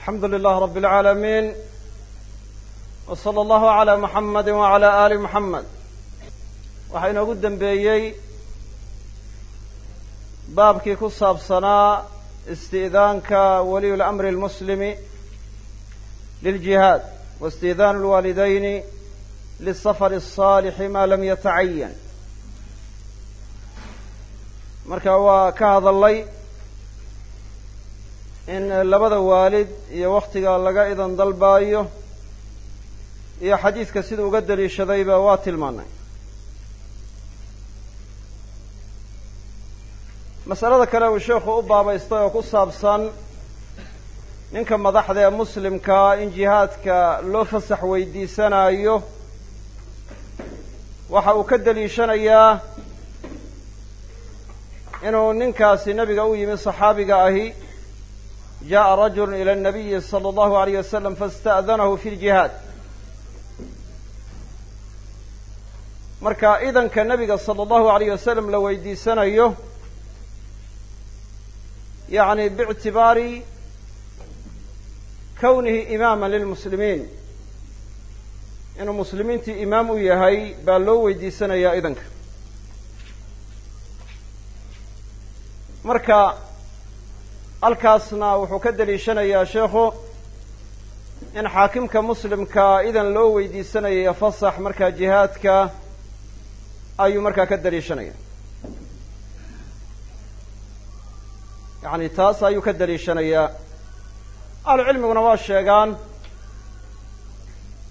alxamdu lilah rab اlcaalamiin w slى allahu عalى muxamadi wعalى ali muxamed waxaa inoogu dembeeyey baabkii ku saabsanaa isti'daanka waliy اlamri اlmuslimi liljihaad waاsti'daan اlwaalidayni lisafar الصaalixi ma lam yatacayan marka waa ka hadalay in labada waalid iyo waktiga laga idan dalbaayo iyo xadiidka siduu uga daliishadayba waa tilmaanay masalada kale uu sheekhu u baabaystay oo ku saabsan ninka madaxda ee muslimkaa in jihaadka loo fasax weydiisanayo waxa uu ka daliishanayaa inuu ninkaasi nebiga u yimi saxaabiga ahi jaءa rajulu ilى الnabiyi slى اllahu عalيyh wasalam faاsta'danahu fi اljihaad marka idanka nebiga salى اllahu عalayh wasalam la weydiisanayo yani bاctibaari kownihi imaama lilmuslimiin inuu muslimiintii imaam u yahay baa loo weydiisanayaa idanka marka halkaasna wuxuu ka daliishanayaa sheekhu in xaakimka muslimka idan loo weydiisanayo fasax markaa jihaadka ayuu markaa ka daliishanaya yacni taas ayuu ka daliishanayaa ahlucilmiguna waa sheegaan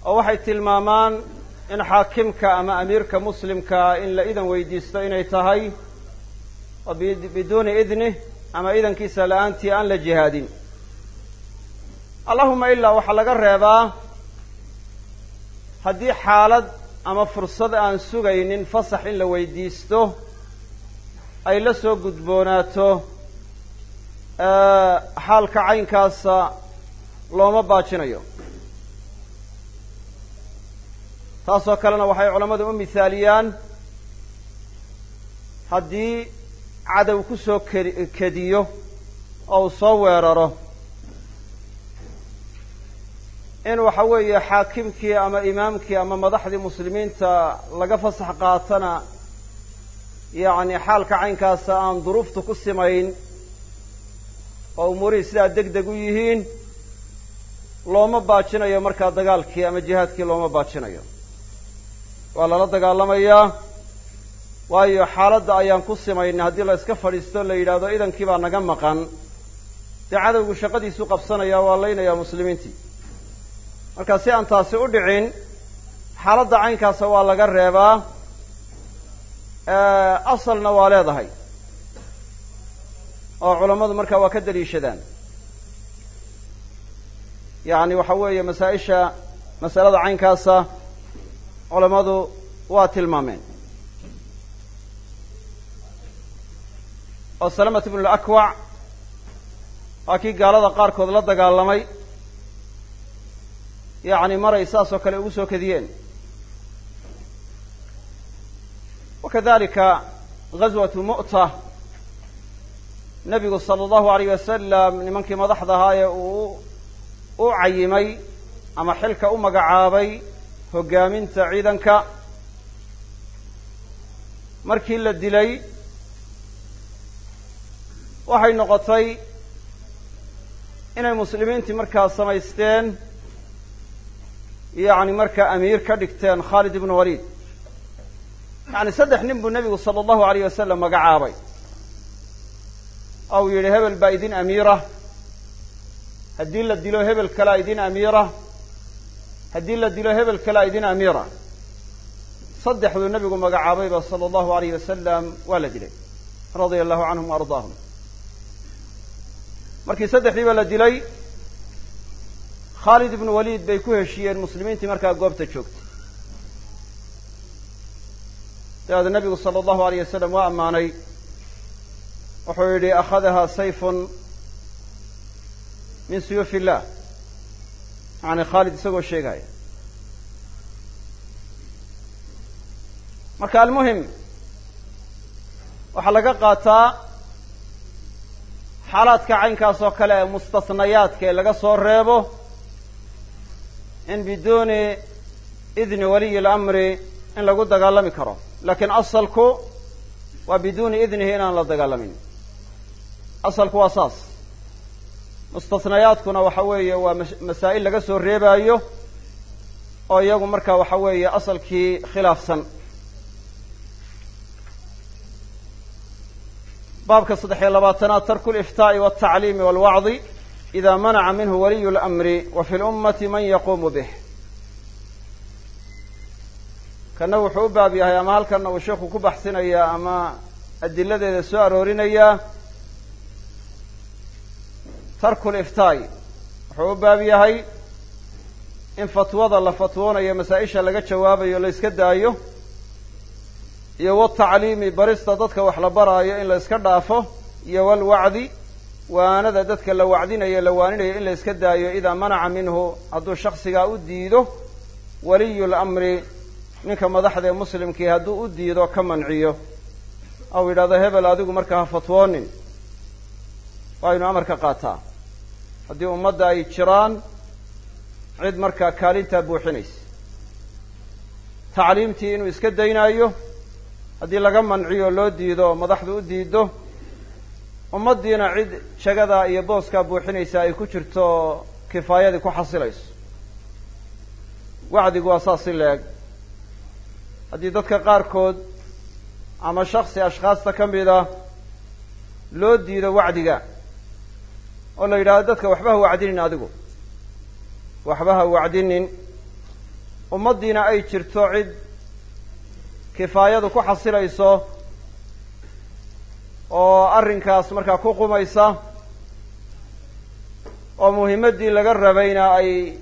oo waxay tilmaamaan in xaakimka ama amiirka muslimka in la idan weydiisto inay tahay oo biduuni idnih ama idankiisa la'aantii aan la jihaadin. Allahuma ilaa waxaa laga reebaa haddii xaalad ama fursad aan sugaynin fasax in la weydiisto ay la soo gudboonaato xaalka caynkaasa looma baajinayo. Taasoo kalena waxay culammadu u mithaaliyaan haddii cadow ku soo ke kediyo oo soo weeraro. In waxa weeye xaakimkii ama imaamkii ama madaxdii muslimiinta laga fasax qaatana yacni xaalka caynkaasa aan duruuftu ku simayn oo umuurihii sidaa deg deg u yihiin looma baajinayo markaa dagaalkii ama jihaadkii looma baajinayo. Waa lala dagaalamayaa waayo xaaladda ayaan ku simayna haddii la iska fadhiisto la yidhaahdo idankii baa naga maqan. Dee cadowgu shaqadiisu qabsanaya waa laynayaa muslimiintii marka si aan taasi u dhicin xaaladda caynkaasa waa laga reebaa. Asalna waa leedahay. Oo culammadu markaa waa ka daliishadaan yacni waxa weeye masaa-isha masalada caynkaasa culammadu waa tilmaameen oo salamat ibnu lakwac waa kii gaalada qaarkood la dagaalamay. Yacni maray saas oo kale ugu soo kadiyeen. Wa kadalika mu'ta nebigu sala allahu alayh wasalam nimankii madaxda ahaa ee uu u cayimay ama xilka u magacaabay hoggaaminta ciidanka. Markii la dilay waxay noqotay inay muslimiintii markaa samaysteen yacni markaa amiir ka dhigteen khaalid ibnu waliid. Yacni saddex nin buu nebigu sala allahu alayh wasalam magacaabay oo uu yidhi hebel baa idin amiira. Haddii la dilo hebel kalea idin amiira. Haddii la dilo hebel kalea idin amiira. Saddexduu nebigu magacaabayba sala allahu alayh wasalam waa la dilay radia allahu canhum wa ardaahum markii saddexdiiba la dilay khaalid ibnu waliid bay ku heshiiyeen muslimiintii markaa goobta joogtay. Dabeeda nebigu sala allahu alayh wasalam waa ammaanay wuxuu yidhi akhadaha sayfun min suyuuf illah. Yani khaalid isagoo sheegaya. Marka almuhim waxaa laga qaataa xaalaadka caynkaas oo kale ee mustasnayaadka ee laga soo reebo in biduuni idni waliyi اlamri in lagu dagaalami karo. Lakiin asalku waa biduuni idnihi inaan la dagaalamin. Asalku waa saas. Mustasnayaadkuna waxa weeye waa masaa'il laga soo reebaayo oo iyagu marka waxa weeye asalkii khilaafsan baabka saddex iyo labaatanaad tarku liftaa'i waltacliimi walwacdi ida manaca minhu waliyu اlamri wa fi lummati man yaquumu bih. Kana wuxuu u baab yahay ama halkana uu sheikhu ku baxsinayaa ama adiladeeda soo aroorinayaa tarku liftaa'i wuxuu u baab yahay in fatwada la fatwoonayo masaa-isha laga jawaabayo la iska daayo iyo watacliimi barista dadka wax la baraayo in la iska dhaafo iyo walwacdi waanada dadka la wacdinayo la waaninayo in la iska daayo idaa manaca minhu hadduu shaksigaa u diido waliyu lamri ninka madaxda ee muslimkii hadduu u diido ka manciyo. Ou yidhahdo hebel adigu markaa ha fatwoonin. Waa ynu amarka qaataa. Haddii ummadda ay jiraan cid markaa kaalintaa buuxinaysa. Tacliimtii inuu iska daynaayo haddii laga manciyo loo diido madaxdu u diido ummaddiina cid jagadaa iyo booskaa buuxinaysa ay ku jirto kifaayadii ku xasilayso. Wacdigu waa saas si la-eg haddii dadka qaarkood ama shaksi ashkhaasta ka mida loo diido wacdiga oo la yidhahdo dadka waxba ha wacdinin adigu. Waxba ha wacdinin. Ummaddiina ay jirto cid kifaayadu ku xasilayso oo arrinkaas markaa ku qumaysa oo muhimmaddii laga rabayna ay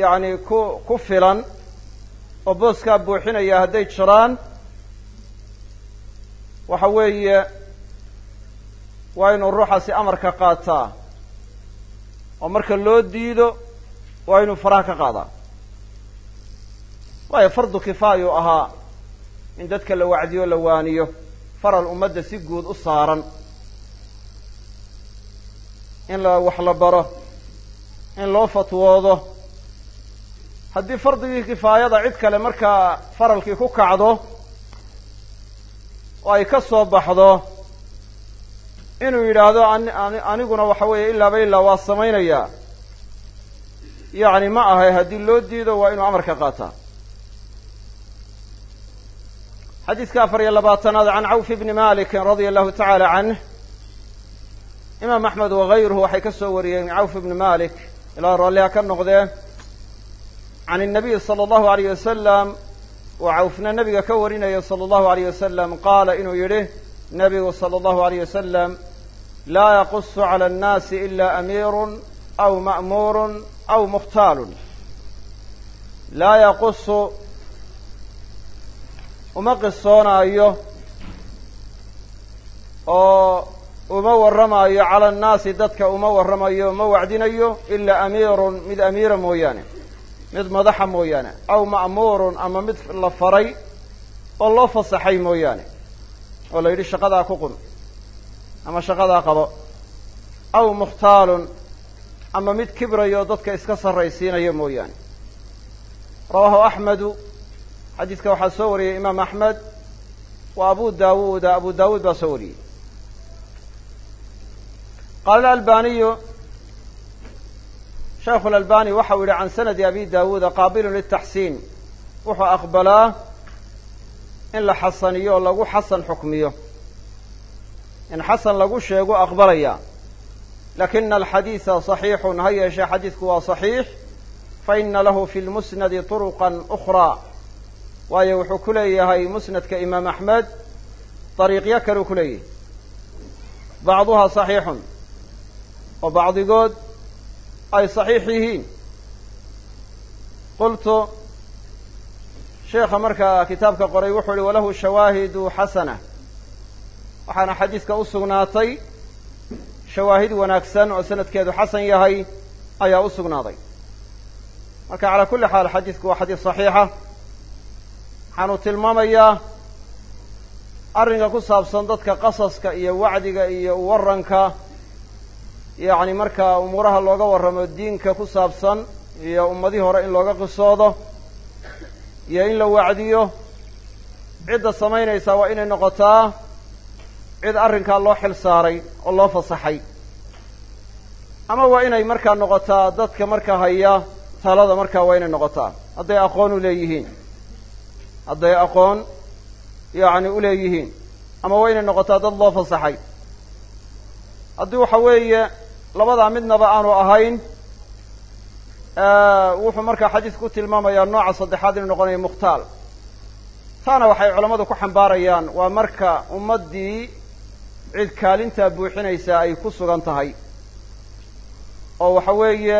yacni ku ku filan oo booskaa buuxinaya hadday jiraan waxa weeye waa inuu ruuxaasi amarka qaataa. Oo marka loo diido waa inuu faraha ka qaadaa waayo fardu kifaayuu ahaa in dadka la wacdiyo la waaniyo faral ummadda si guud u saaran. In la wax la baro in loo fatwoodo. Haddii fardigii kifaayada cid kale markaa faralkii ku kacdo oo ay ka soo baxdo inuu yidhaahdo aniguna waxa weeye ilaaba ilaa waa samaynayaa. Yacni ma ahay haddii loo diido waa inuu amarka qaataa xadiidka afar iyo labaatanaad can cawf bni malikin radia allahu tacaala canh imaam axmed wagayruhu waxay ka soo wariyeen cawf ibni malik ilaa raalliha ka noqdee can الnabiy salى اllahu alayh wasalam oo cawfna nabiga ka warinaya salى اllahu alayh wasalam qaala inuu yidhi nabigu salى اllahu alayh wasalam laa yaqusu calى الnaasi ila amiiru aw ma'muuru aw mukhtaalu laa yaqusu uma qisoonaayo oo uma warramayo cala annaasi dadka uma warramayo uma wacdinayo ilaa amiirun mid amiira mooyaane mid madaxa mooyaane aw ma'muurun ama mid la faray oo loo fasaxay mooyaane oo la yidhi shaqadaa ku qun ama shaqadaa qabo aw mukhtaalun ama mid kibrayo dadka iska sarraysiinayo mooyaane. Rawaahu axmedu xadiidka waxaa soo wariyey imaam axmed wa abu daawuuda abu daawuud baa soo wariyey qaala alalbaniyu shaykhu alalbani waxau yihi can sanadi abi daawuuda qaabilun liltaxsiin wuxuu aqbalaa in la xasaniyo oo lagu xasan xukmiyo in xasan lagu sheego aqbalaya lakina alxadiida صaxiixun ha yeeshee xadiidku waa صaxiix faina lahu fi lmusnadi طuruqa أkhraa waayo wuxuu ku leeyahay musnadka imaam axmed dariiqyo kaleu ku leeyahay bacduhaa صaxiixun oo bacdigood ay صaxiix yihiin. Qultu sheekha markaa kitaabka qoray wuxuu uhi walahu shawaahidu xasana. Waxaana xadiidka u sugnaatay shawaahid wanaagsan oo sanadkeedu xasan yahay ayaa u sugnaaday. Marka calaa kulli xaal xadiidku waa xadiis saxiixa waxaanu tilmaamayaa arrinka ku saabsan dadka qasaska iyo wacdiga iyo warranka yacni markaa umuuraha looga warramo diinka ku saabsan iyo ummadihii hore in looga qisoodo iyo in la wacdiyo cidda samaynaysaa waa inay noqotaa cid arrinkaa loo xil saaray oo loo fasaxay. Ama waa inay markaa noqotaa dadka markaa haya talada markaa waa inay noqotaa. Hadday aqoon u leeyihiin hadday aqoon yacni u leeyihiin ama waa inay noqotaa dad loo fasaxay. Haddii waxa weeye labadaa midnaba aanu ahayn wuxuu markaa xadiisku ku tilmaamayaa nooca saddexaad inuu noqonayo mukhtaal taana waxay culammadu ku xambaarayaan waa marka ummaddii cid kaalintaa buuxinaysaa ay ku sugan tahay. Oo waxa weeye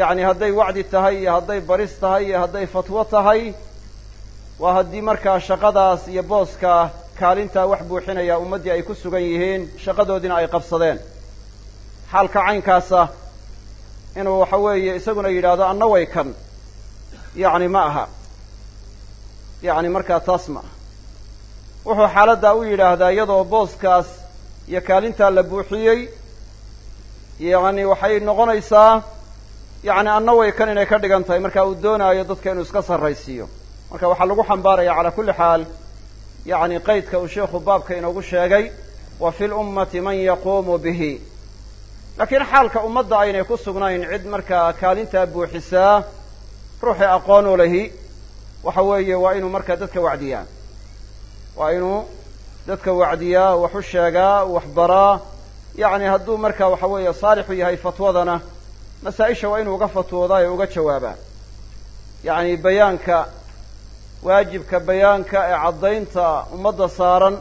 yacni hadday wacdi tahay iyo hadday baris tahay iyo hadday fatwo tahay waa haddii markaa shaqadaas iyo booskaa kaalintaa wax buuxinaya ummaddii ay ku sugan yihiin shaqadoodiina ay qabsadeen. Xaalka caynkaasa inuu waxa weeye isaguna yidhaahdo anna kan. Yacni ma aha. Yacni markaa taas ma aha. Wuxuu xaaladdaa u yidhaahdaa iyadoo booskaas iyo kaalintaa la buuxiyey. Yacni waxay noqonaysaa yacni anna kan inay ka dhigan tahay marka uu doonaayo dadka inuu iska sarraysiiyo marka waxaa lagu xambaaraya calaa kulli xaal yacni qaydka uu sheikhu baabka inoogu sheegay wa fi lummati man yaquumu bihi. Laakiin xaalka ummadda aynay ku sugnayn cid markaa kaalintaa buuxisaa ruuxii aqoon u lahi waxa weeye waa inuu markaa dadka wacdiyaa. Waa inuu dadka wacdiyaa wax u sheegaa wax baraa. Yacni hadduu markaa waxa weeye saalixu yahay fatwadana masaa-isha waa inuu uga fatwoodaa ee uga jawaabaa. Yacni bayaanka waajibka bayaanka ee caddaynta ummadda saaran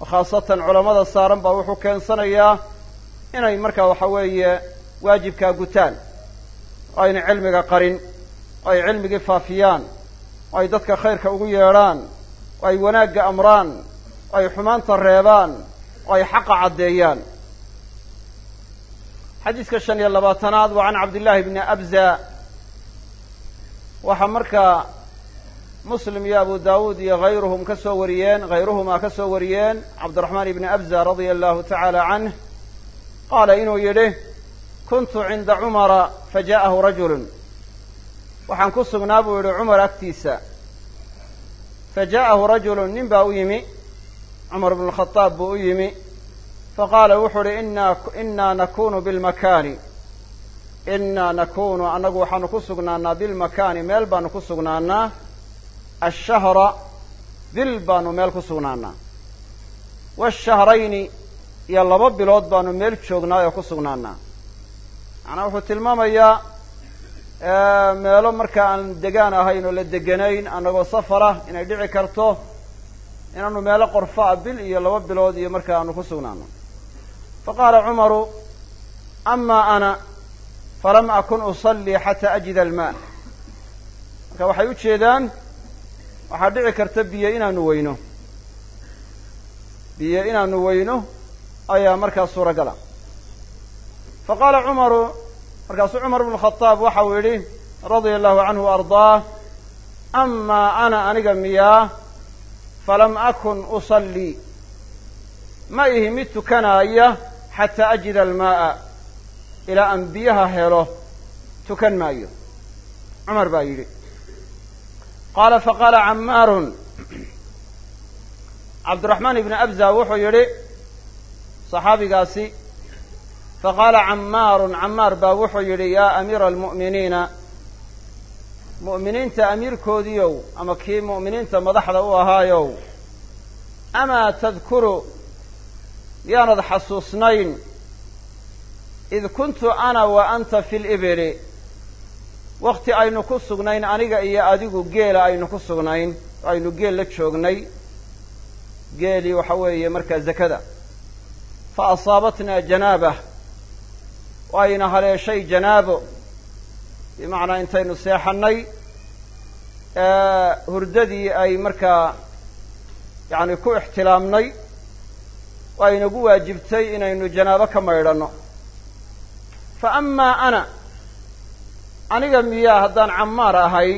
oo khaasatan culammada saaran baa wuxuu keensanayaa inay markaa waxa weeye waajibkaa gutaan oo ayna cilmiga qarin oo ay cilmigii faafiyaan oo ay dadka khayrka ugu yeedhaan oo ay wanaagga amraan oo ay xumaanta reebaan oo ay xaqa caddeeyaan. Xadiiska shan iyo labaatanaad waa can cabdillaahi bni abza. Waxaa markaa muslim iyo abu daawuud iyo hayruhum ka soo wariyeen hayruhumaa ka soo wariyeen cabdiraxmaan ibni abza radia allahu tacaala canh qaala inuu yidhi kuntu cinda cumara faja'ahu rajulun. Waxaan ku sugnaa buu yidhi cumar agtiisa. Faja'ahu rajulun nin baa u yimi. Cumar bnu lkhadaab buu u yimi. Faqaala wuxuu uhi inaa inaa nakunu bilmakaani inaa nakunu annagu waxaanu ku sugnaanaa bilmakaani meel baanu ku sugnaanaa ashahra bil baanu meel ku sugnaanaa waashahrayni iyo laba bilood baanu meel joognaa oo ku sugnaanaa macnaa wuxuu tilmaamayaa meelo markaa aan degaan ahayn oo la deganayn annagoo safarah inay dhici karto inaanu meelo qorfaa bil iyo laba bilood iyo markaa aanu ku sugnaano faqaala cumaru amaa ana falam akun usallii xataa ajida almaa marka waxay u jeedaan waxaa dhici karta biyo inaanu weyno. Biyo inaanu weyno ayaa markaa suuragala fa qaala cumaru markaasuu cumar bnu khadaab waxa uu yidhi radia allahu canhu wa ardaah amaa ana aniga miyaa falam akun usallii ma ihi mid tukanaaya xataa ajida almaa'a ilaa aan biyaha helo tukan maayo. Cumar baa yidhi qaala faqaala cammaarun cabdiraxmaan ibni abza wuxuu yidhi saxaabigaasi faqaala cammaarun cammaar baa wuxuu yidhi yaa amiira almu'miniina mu'miniinta amiirkoodiiow ama kii mu'miniinta madaxda u ahaayow amaa tadkuru miyaanad xasuusnayn id kuntu ana wa anta fi libili wakti aynu ku sugnayn aniga iyo adigu geela aynu ku sugnayn aynu geel la joognay. Geelii waxa weeye markaa zakada. Fa asaabatnaa janaabah oo ayna haleeshay janaabo. Bimacnaa intaynu seexannay hurdadii ay markaa yacni ku ixtilaamnay oo aynagu waajibtay inaynu janaabo ka maydhanno. Fa amaa ana aniga miyaa haddaan cammaar ahay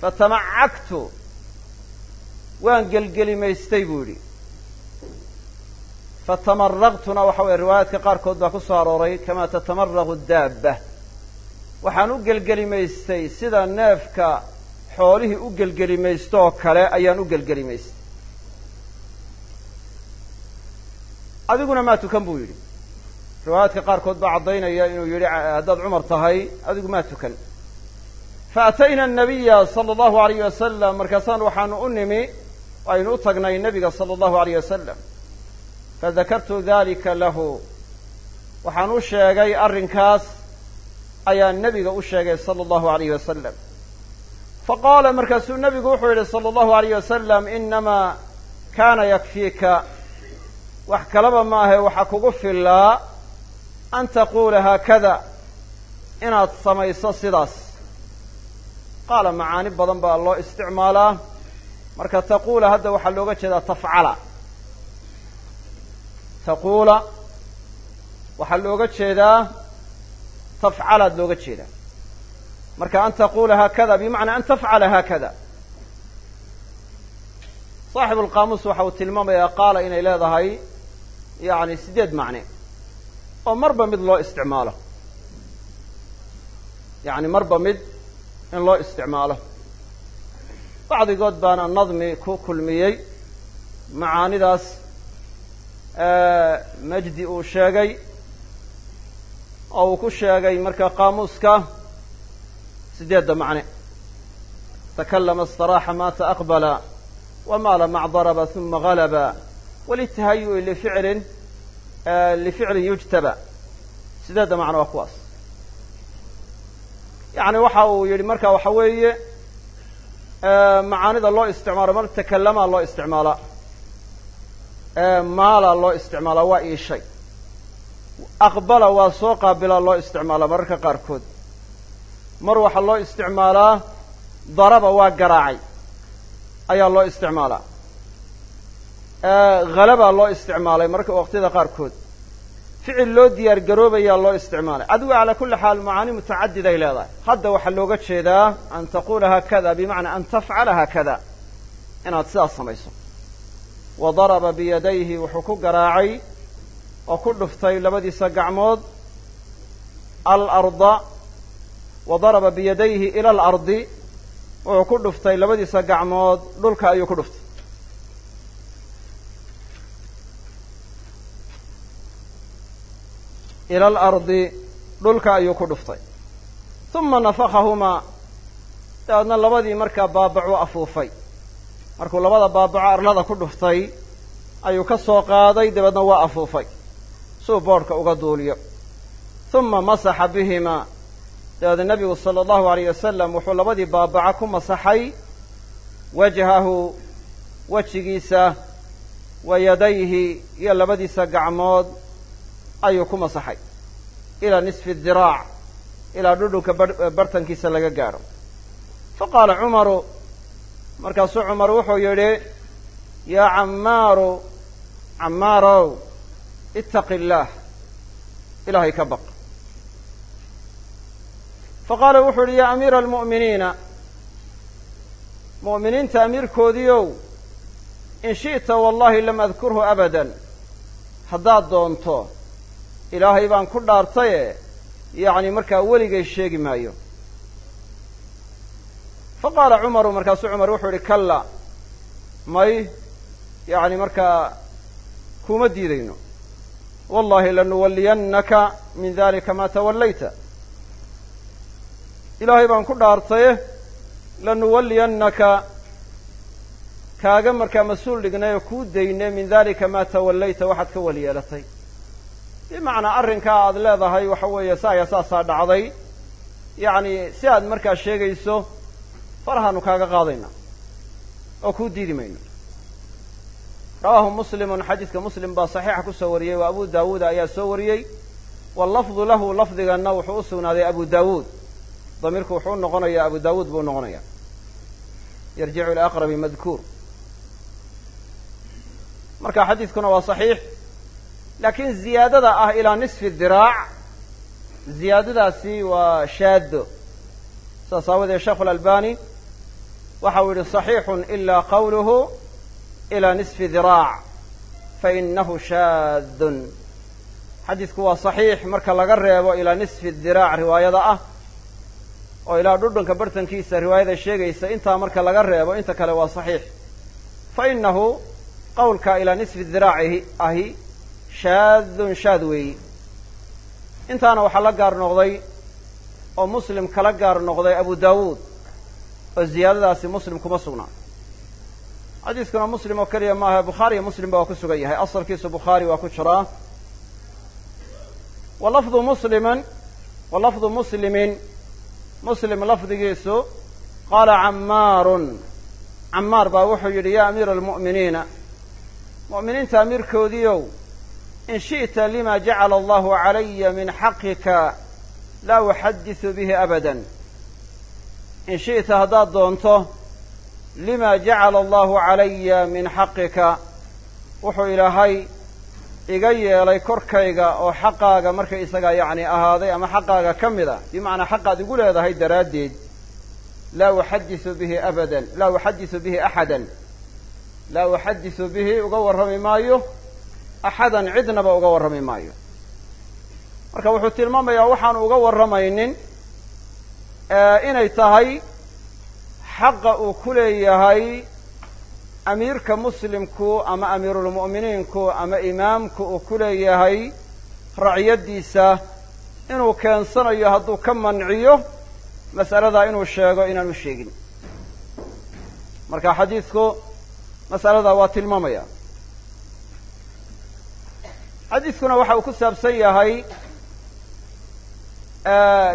fatamacagtu waan gelgelimaystay buu yidhi. Fatamaraqtuna waxa weye riwaayaadka qaarkood baa ku soo arooray kamaa tatamaraqu daabba. Waxaan u gelgelimaystay sida neefka xoolihii u gelgelimaysto oo kale ayaan u gelgelimaystay. Adiguna maa tukan buu yidhi riwaayaadka qaarkood baa caddaynaya inuu yidhi haddaad cumar tahay adigu maa tukan faatayna anabiya sala allahu alayh wasalam markaasaan waxaanu u nimi aynu u tagnay nebiga sala allahu alayh wasalam fadakartu dalika lahu. Waxaan u sheegay arrinkaas ayaan nebiga u sheegay sala allahu alayh wasalam faqaala markaasuu nebigu wuxuu yidhi sala allahu alayh wasalam inamaa kaana yakfiika wax kalaba maahe waxaa kugu fillaa an taquula haakada inaad samayso sidaas qaala macaani badan baa loo isticmaalaa marka taquula hadda waxaa looga jeedaa tafcala taquula waxaa looga jeedaa tafcalaad looga jeedaa marka an taquula haakada bimacnaa an tafcala haakada saaxibu lqaamuus waxa uu tilmaamayaa qaala inay leedahay yacni siddeed macne oo marba mid loo isticmaalo. Yacni marba mid in loo isticmaalo. Bacdigood baana nadmi ku kulmiyey macaanidaas majdi uu sheegay oo uu ku sheegay marka qaamuuska sideedda macne. Takallama istaraaxa maata aqbala wamaala macdaraba uma galaba walitahayu'i lificlin lificlin yujtaba sideedda macno waa kuwaas yacni waxa uu yidhi marka waxa weeye macaanida loo isticmaalo mar takalamaa loo isticmaalaa maala loo isticmaalaa waa iishay aqbala waa soo qaabilaa loo isticmaalaa mararka qaarkood mar waxaa loo isticmaalaa daraba waa garaacay ayaa loo isticmaalaa halabaa loo isticmaalay marka waqtiyada qaarkood ficil loo diyaar garoobayaa loo isticmaalay. Adigu calaa kulli xaal macaani mutacadiday leedahay. Hadda waxaa looga jeedaa an taqula haakada bimacnaa an tafcala haakada. Inaad sidaas samayso. Wa daraba biyadayhi wuxuu ku garaacay oo ku dhuftay labadiisa gacmood. Alarda wa daraba biyadayhi ila alardi wuxuu ku dhuftay labadiisa gacmood. Dhulka ayuu ku dhuftay ila alardi dhulka ayuu ku dhuftay. Uma nafakahumaa dabeedna labadii markaa baabacuu afuufay. Markuu labada baabaco arlada ku dhuftay ayuu ka soo qaaday dabeedna waa afuufay. Suu boodhka uga duuliyo. Uma masaxa bihimaa dabeedna nebigu sala allahu alayh wasalam wuxuu labadii baabaco ku masaxay wajhahu wejigiisa wa yadayhi iyo labadiisa gacmood ayuu ku masaxay. Ilaa nisfi diraac ilaa dhudhunka bartankiisa laga gaadho fa qaala cumaru markaasuu cumar wuxuu yidhi yaa cammaaru cammaarow ittaqi illaah ilaahay ka baq. Fa qaala wuxuu yidhi yaa amiira almu'miniina mu'miniinta amiirkoodiiow in shi'ta wallahi lam adkurhu abadan haddaad doonto ilaahay baan ku dhaartaye yacni markaa weligay sheegi maayo. Fa qaala cumaru markaasuu cumar wuxuu yihi kalla may yacni markaa kuma diidayno. Wallahi lanuwalliyannaka min dalika maa tawallayta. Ilaahay baan ku dhaartaye lanuwalliyannaka kaaga markaa mas'uul dhignay oo kuu dayne min dalika maa tawallayta waxaad ka weli yeelatay bimacnaa arrinkaa aada leedahay waxa weeye saaya saasaa dhacday. Yacni si aad markaa sheegayso farahaanu kaaga qaadayna oo kuu diidi mayno rawaahu muslimun xadiidka muslim baa saxiixa ku soo wariyey waa abu daawuuda ayaa soo wariyey. Wallafdu lahu lafdiganna wuxuu u sugnaaday abu daawuud. Damiirku wuxuu u noqonayaa abu daawuud buu noqonaya yarjicu ila aqrabi madkuur. Marka xadiidkuna waa saxiix laakiin ziyaadada ah ilaa nisfi diraac ziyaadadaasi waa shaado saas aawadeed sheekhu alalbani waxa uu yihi صaxiixun ila qawluhu ilaa nisfi diraac fa inahu shaadun. Xadiidku waa saxiix marka laga reebo ilaa nisfi diraac riwaayada ah oo ilaa dhudhunka bartankiisa riwaayada sheegaysa intaa marka laga reebo inta kale waa saxiix. Fa inahu qowlka ilaa nisfi diraaci ahi shaadun shaad weeyi. Intaana waxaa la gaar noqday oo muslim kala gaar noqday abu daawuud oo ziyaadadaasi muslim kuma sugnaa xadiiskuna muslim oo keliya maaha bukhaariyo muslimba waa ku sugan yahay. Asalkiisu bukhaari waa ku jiraa wa lafdu musliman wa lafdu muslimin muslim lafdigiisu qaala cammaarun. Cammaar baa wuxuu yidhi yaa amiira almu'miniina mu'miniinta amiirkoodiiow in shi'ta lima jacala allahu calaya min xaqika laa uxadisu bihi abadan in shi'ta haddaad doonto lima jacala allahu calaya min xaqika wuxuu ilaahay iga yeelay korkayga oo xaqaaga marka isagaa yacni ahaaday ama xaqaaga ka mid a bimacnaa xaqaad igu leedahay daraaddeed laa uxadisu bihi abadan laa uxadisu bihi axadan laa uxadisu bihi uga warrami maayo axadan cidnaba uga warrami maayo. Marka wuxuu tilmaamayaa waxaanu uga warramaynin inay tahay xaqa uu ku leeyahay amiirka muslimku ama amiirulmu'miniinku ama imaamku uu ku leeyahay raciyaddiisa inuu keensanayo hadduu ka manciyo mas'aladaa inuu sheego inaanu sheegin. Marka xadiidku mas'aladaa waa tilmaamaya xadiidkuna waxa uu ku saabsan yahay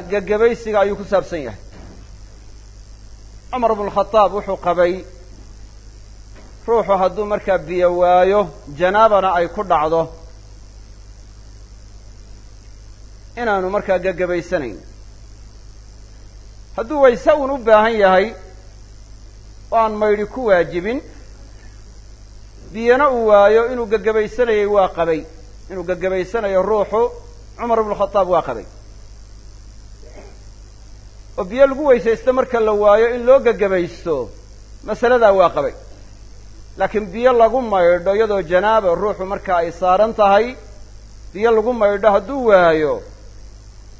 gegebaysiga ayuu ku saabsan yahay. Cumar bnu khadaab wuxuu qabay ruuxu hadduu markaa biyo waayo janaabana ay ku dhacdo. Inaanu markaa gegebaysanayn hadduu wayse uun u baahan yahay oo aan maydhi ku waajibin. Biyana uu waayo inuu gegebaysanayay waa qabay inuu gegebaysanayo ruuxu cumar ibnu khadaab waa qabay oo biyo lagu weysaysto marka la waayo in loo gegebaysto masaladaa waa qabay. laakiin biyo lagu maydho iyadoo janaaba ruuxu marka ay saaran tahay biyo lagu maydho hadduu waayo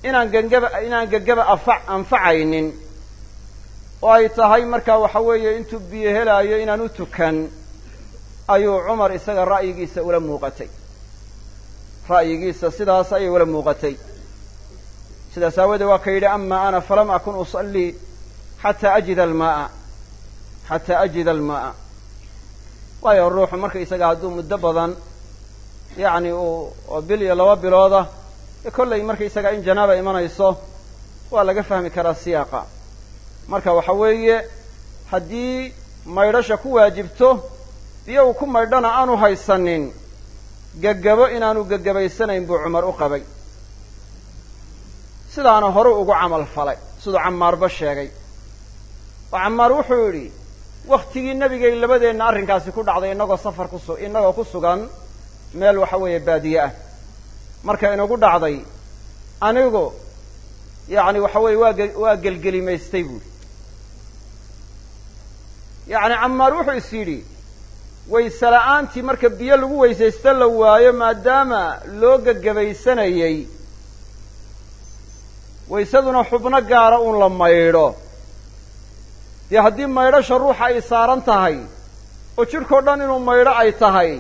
inaan gangaba inaan gegaba afa anfacaynin oo ay tahay marka waxa weeye intuu biyo helaayo inaan u tukan ayuu cumar isaga ra'yigiisa ula muuqatay ra'yigiisa sidaas ayay ula muuqatay. Sidaas aawoodee waa ka yidhi ama ana falam akun usallii xataa ajida almaaa xataa ajida almaaa. Waayo ruuxu marka isaga hadduu muddo badan yacni uu oo bil iyo laba bilooda kollay marka isaga in janaaba imanayso waa laga fahmi karaa siyaaqa. Marka waxa weeye haddii maydhasha ku waajibto biyo uu ku maydhana aanu haysanin gegabo inaanu gegabaysanayn buu cumar u qabay. Sidaana horu ugu camal falay siduu cammaarba sheegay. Oo cammaar wuxuu yidhi wakhtigii nebigay labadeenna arrinkaasi ku dhacday inagoo safar kusu inagoo ku sugan meel waxa weeye baadiye ah. Marka inagu dhacday anigu yacni waxa weeye waa waa gelgelimaystay buuri yacni cammaar wuxuu is yidhi wayse la'aantii marka biyo lagu weysaysto la waayo maadaama loo gegabaysanayey waysaduna xubno gaara uun la maydho. Dee haddii maydhasha ruuxa ay saaran tahay oo jidhkao dhan inuu maydho ay tahay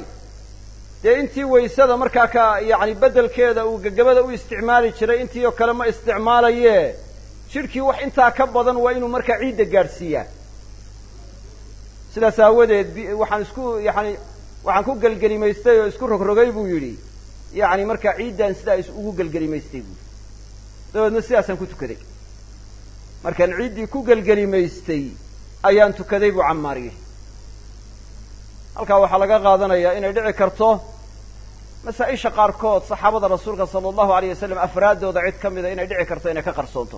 dee intii waysada markaa ka yacni beddelkeeda uu gegabada u isticmaali jiray intii oo kale ma isticmaalaye jidhkii wax intaa ka badan waa inuu markaa ciidda gaadhsiiyaa sidaas aawadeed waxaan isku yacni waxaan ku gelgelimaystay oo isku rogrogay buu yidhi. Yacni markaa ciiddaan sidaa is ugu gelgelimaystay buui dabeedna sidaasaan ku tukaday. Markaan ciiddii ku gelgelimaystay ayaan tukaday buu cammaariyey halkaa waxaa laga qaadanayaa inay dhici karto masaa-isha qaarkood saxaabada rasuulka sala allahu alayh wasalam afraaddooda cid ka mida inay dhici karto inay ka qarsoonto.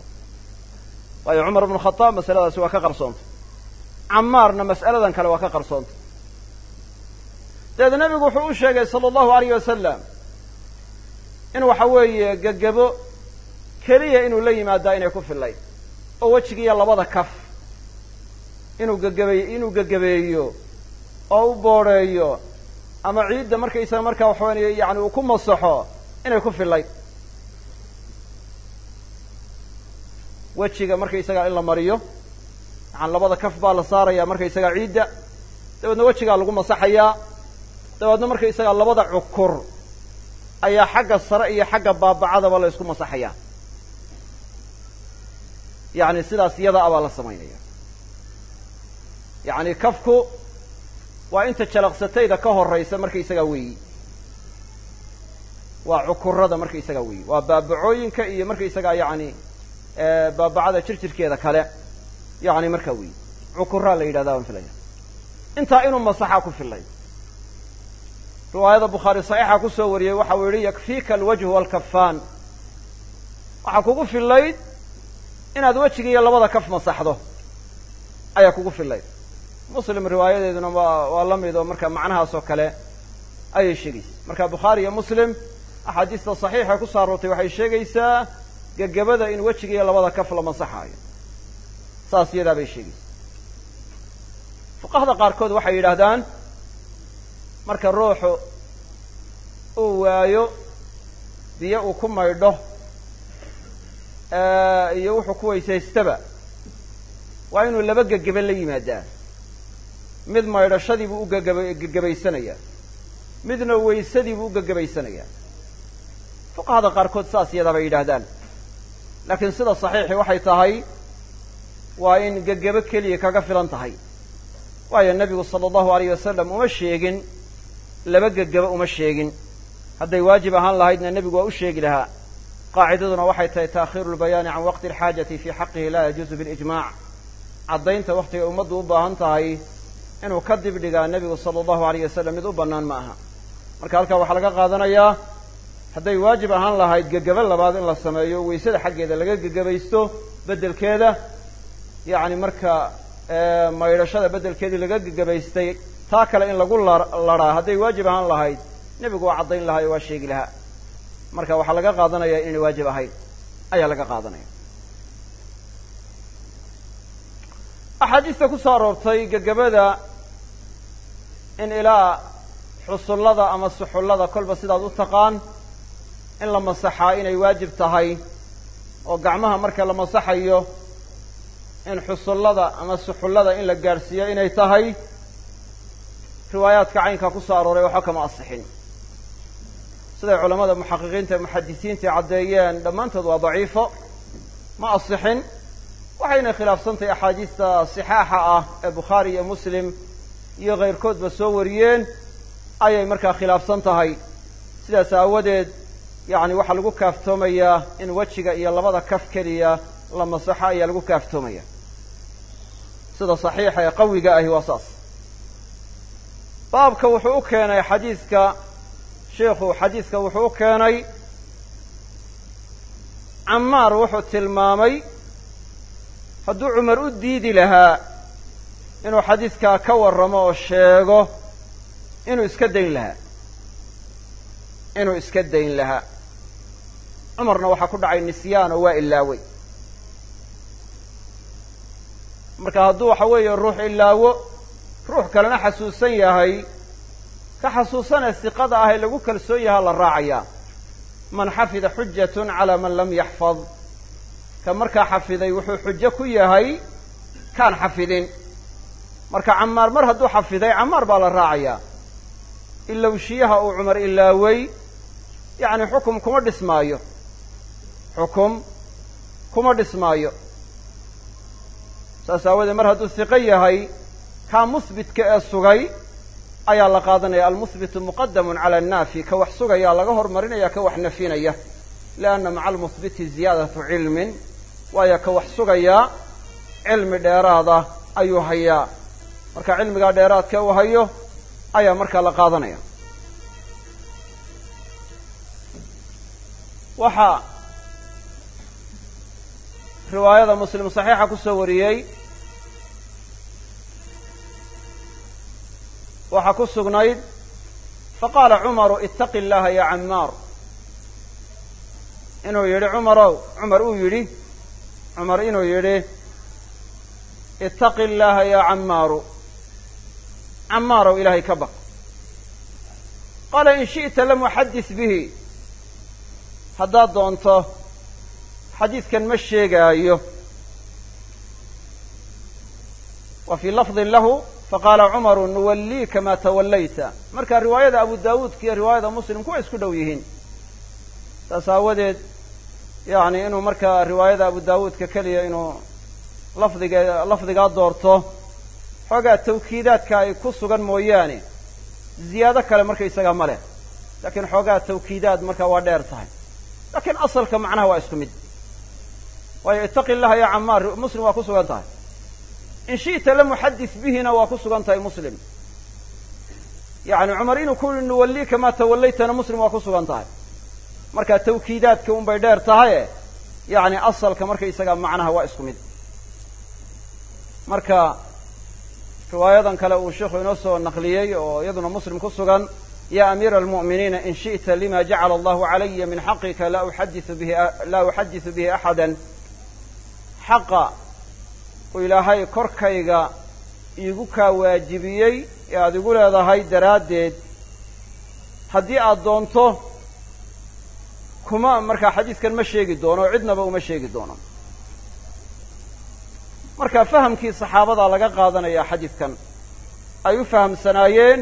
Waayo cumar ibnu khataab masaladaasi waa ka qarsoonta cammaarna mas'aladan kale waa ka qarsoonta dabeed nebigu wuxuu u sheegay sala allahu alayh wasalam in waxa weeye gegebo keliya inuu la yimaadaa inay ku fillayd oo wejigiiyo labada kaf inuu gegabey inuu gegabeeyo oo u boodheeyo ama ciidda markaysaga markaa waxaweynaya yani uu ku masaxo inay ku fillayd wejiga markaysagaa in la mariyo yacan labada kaf baa la saaraya markaysagaa ciidda. Dabeedna wejigaa lagu masaxayaa. Dabeedna markaysagaa labada cukur ayaa xagga sare iyo xagga baabacadaba la isku masaxayaa. Yacni sidaas iyada a baa la samaynaya yacni kafku waa inta jalaqsatayda ka horaysa markaysagaa weeyi. Waa cukurada markaysagaa weeyi. Waa baabacooyinka iyo markaysagaa yacni baabacada jirjirkeeda kale yacni markaa weeyi cukuraa la yidhahda baan filaya intaa inuu masaxaa ku fillay riwaayada bukhaari saxiixa ku soo wariyey waxa uu yihi yakfiika alwajhu waalkafaan waxaa kugu fillayd inaad wejiga iyo labada kaf masaxdo. Ayaa kugu fillayd. Muslim riwaayadeeduna waa waa la mid oo marka macnahaas oo kale ayay sheegaysa. Marka bukhaari iyo muslim axaadiista saxiixa ku soo aroortay waxay sheegaysaa gegabada in wejiga iyo labada kaf la masaxaayo saas iyadaa bay sheegaysa fuqahada qaarkood waxay yidhaahdaan marka ruuxu uu waayo biyo uu ku maydho iyo wuxuu ku weysaystaba waa inuu laba gegebe la yimaadaa. Mid maydhashadiibuu u gegaba gegabaysanayaa midna weysadiibuu u gegabaysanayaa fuqahada qaarkood saas iyadaa bay yidhaahdaan. Laakiin sida saxiixi waxay tahay waa in gegebo keliya kaga filan tahay. Waayo nebigu sala allahu alayh wasalam uma sheegin laba gegeba uma sheegin. Hadday waajib ahaan lahaydna nebigu waa u sheegi lahaa. Qaacidaduna waxay tahay taakhiru lbayaani can waqti alxaajati fii xaqihi laa yajuuzu bilijmac caddaynta wakhtiga ummaddu u baahan tahay inuu ka dib dhigaa nebigu sala allahu alayh wasalam mid u bannaan ma aha. Marka halkaa waxaa laga qaadanayaa hadday waajib ahaan lahayd gegebo labaad in la sameeyo weysada xaggeeda laga gegabaysto beddelkeeda yacni marka maydhashada beddelkeedii laga gegabaystay taa kale in lagu laraa hadday waajib ahaan lahayd nebigu waa caddayn lahaa oo waa sheegi lahaa. Marka waxaa laga qaadanaya inay waajib ahayd ayaa laga qaadanaya. Axaadiista ku soo aroortay gegabada in ilaa xusullada ama suxullada kolba sidaad u taqaan in la masaxaa inay waajib tahay oo gacmaha marka la masaxayo in xusullada ama suxullada in la gaadhsiiyo inay tahay riwaayaadka caynkaa ku soo arooray waxba kama asixin siday culamada muxaqiqiinta muxadisiinta caddeeyeen dhammaantood waa daciifo. Ma asixin waxayna khilaafsantahay axaadiista sixaaxa ah ee bukhaari iyo muslim iyo kayrkoodba soo wariyeen ayay markaa khilaafsan tahay. Sidaas aawadeed yacni waxaa lagu kaaftoomayaa in wejiga iyo labada kaf keliya la masaxo ayaa lagu kaaftoomaya sida saxiixa ee qawiga ahi waa saas. Baabka wuxuu u keenay xadiiska sheikhu xadiiska wuxuu u keenay camaar wuxuu tilmaamay hadduu cumar u diidi lahaa inuu xadiiskaa ka warramo oo sheego inuu iska dayn lahaa. Inuu iska dayn lahaa. Cumarna waxaa ku dhacay nisyaan oo waa ilaawey marka hadduu waxa weeye ruux ilaawo ruux kalena xasuusan yahay ka xasuusanee siqada ah ee lagu kalsoon yahaa la raacayaa man xafida xujatun calaa man lam yaxfad. Ka markaa xafiday wuxuu xujo ku yahay kaan xafidin. Marka camaar mar hadduu xafiday camaar baa la raacayaa ilowshiyaha uu cumar ilaawey yacni xukum kuma dhismaayo. Xukum kuma dhismaayo saas aawadeed mar hadduu siqo yahay kaa musbitka ee sugay ayaa la qaadanaya almuhbitu muqadamun cala annaafi ka wax sugayaa laga hormarinaya ka wax nafinaya. Lianna maca almuhbiti ziyaadatu cilmin waayo ka wax sugayaa cilmi dheeraada ayuu hayaa. Marka cilmigaa dheeraadka uu hayo ayaa markaa la qaadanaya. Waxaa riwaayada muslim saxiixa ku soo wariyey waxaa ku sugnayd faqaala cumaru itaqi llaha ya camaar inuu yidhi cumarow cumar uu yidhi cumar inuu yidhi itaqi llaha ya camaaru camaarow ilaahay ka baq. Qaala in shi'ta lam uxaddis bihi. Haddaad doonto xadiidkan ma sheegaayo. Wa fii lafdin lahu faqaala cumaru nuwalliika maa tawallayta. Marka riwaayada abu daawuudka iyo riwaayada muslim kuwa isku dhow yihiin. Saas aawadeed yacni inuu markaa riwaayada abu daawuudka keliya inuu lafdiga lafdigaa doorto xoogaa tawkiidaadka ay ku sugan mooyaane ziyaado kale markaysagaa ma leh. Laakiin xoogaa tawkiidaad markaa waa dheer tahay. Laakiin asalka macnaha waa isku mid waayo itaqi llaha ya camaar muslim waa ku sugan tahay. In shi'ta lam uxaddis bihina waa ku sugan tahay muslim. Yacni cumar inuu ku yihi nuwalliika maa tawallaytana muslim waa ku sugan tahay. Marka tawkiidaadka un bay dheer tahaye yacni asalka markaysagaa macnaha waa isku mid. Marka riwaayadan kale uu sheikhu inoo soo naqliyey oo iyaduna muslim ku sugan ya amiira almu'miniina in shi'ta lima jacala allahu calaya min xaqika laa uxadisu bihi axada xaqa uu ilaahay korkayga iigu kaa waajibiyey ee aada igu leedahay daraaddeed. Haddii aada doonto kuma markaa xadiidkan ma sheegi doono oo cidnaba uma sheegi doono. Marka fahamkii saxaabada laga qaadanaya xadiidkan ay u fahamsanaayeen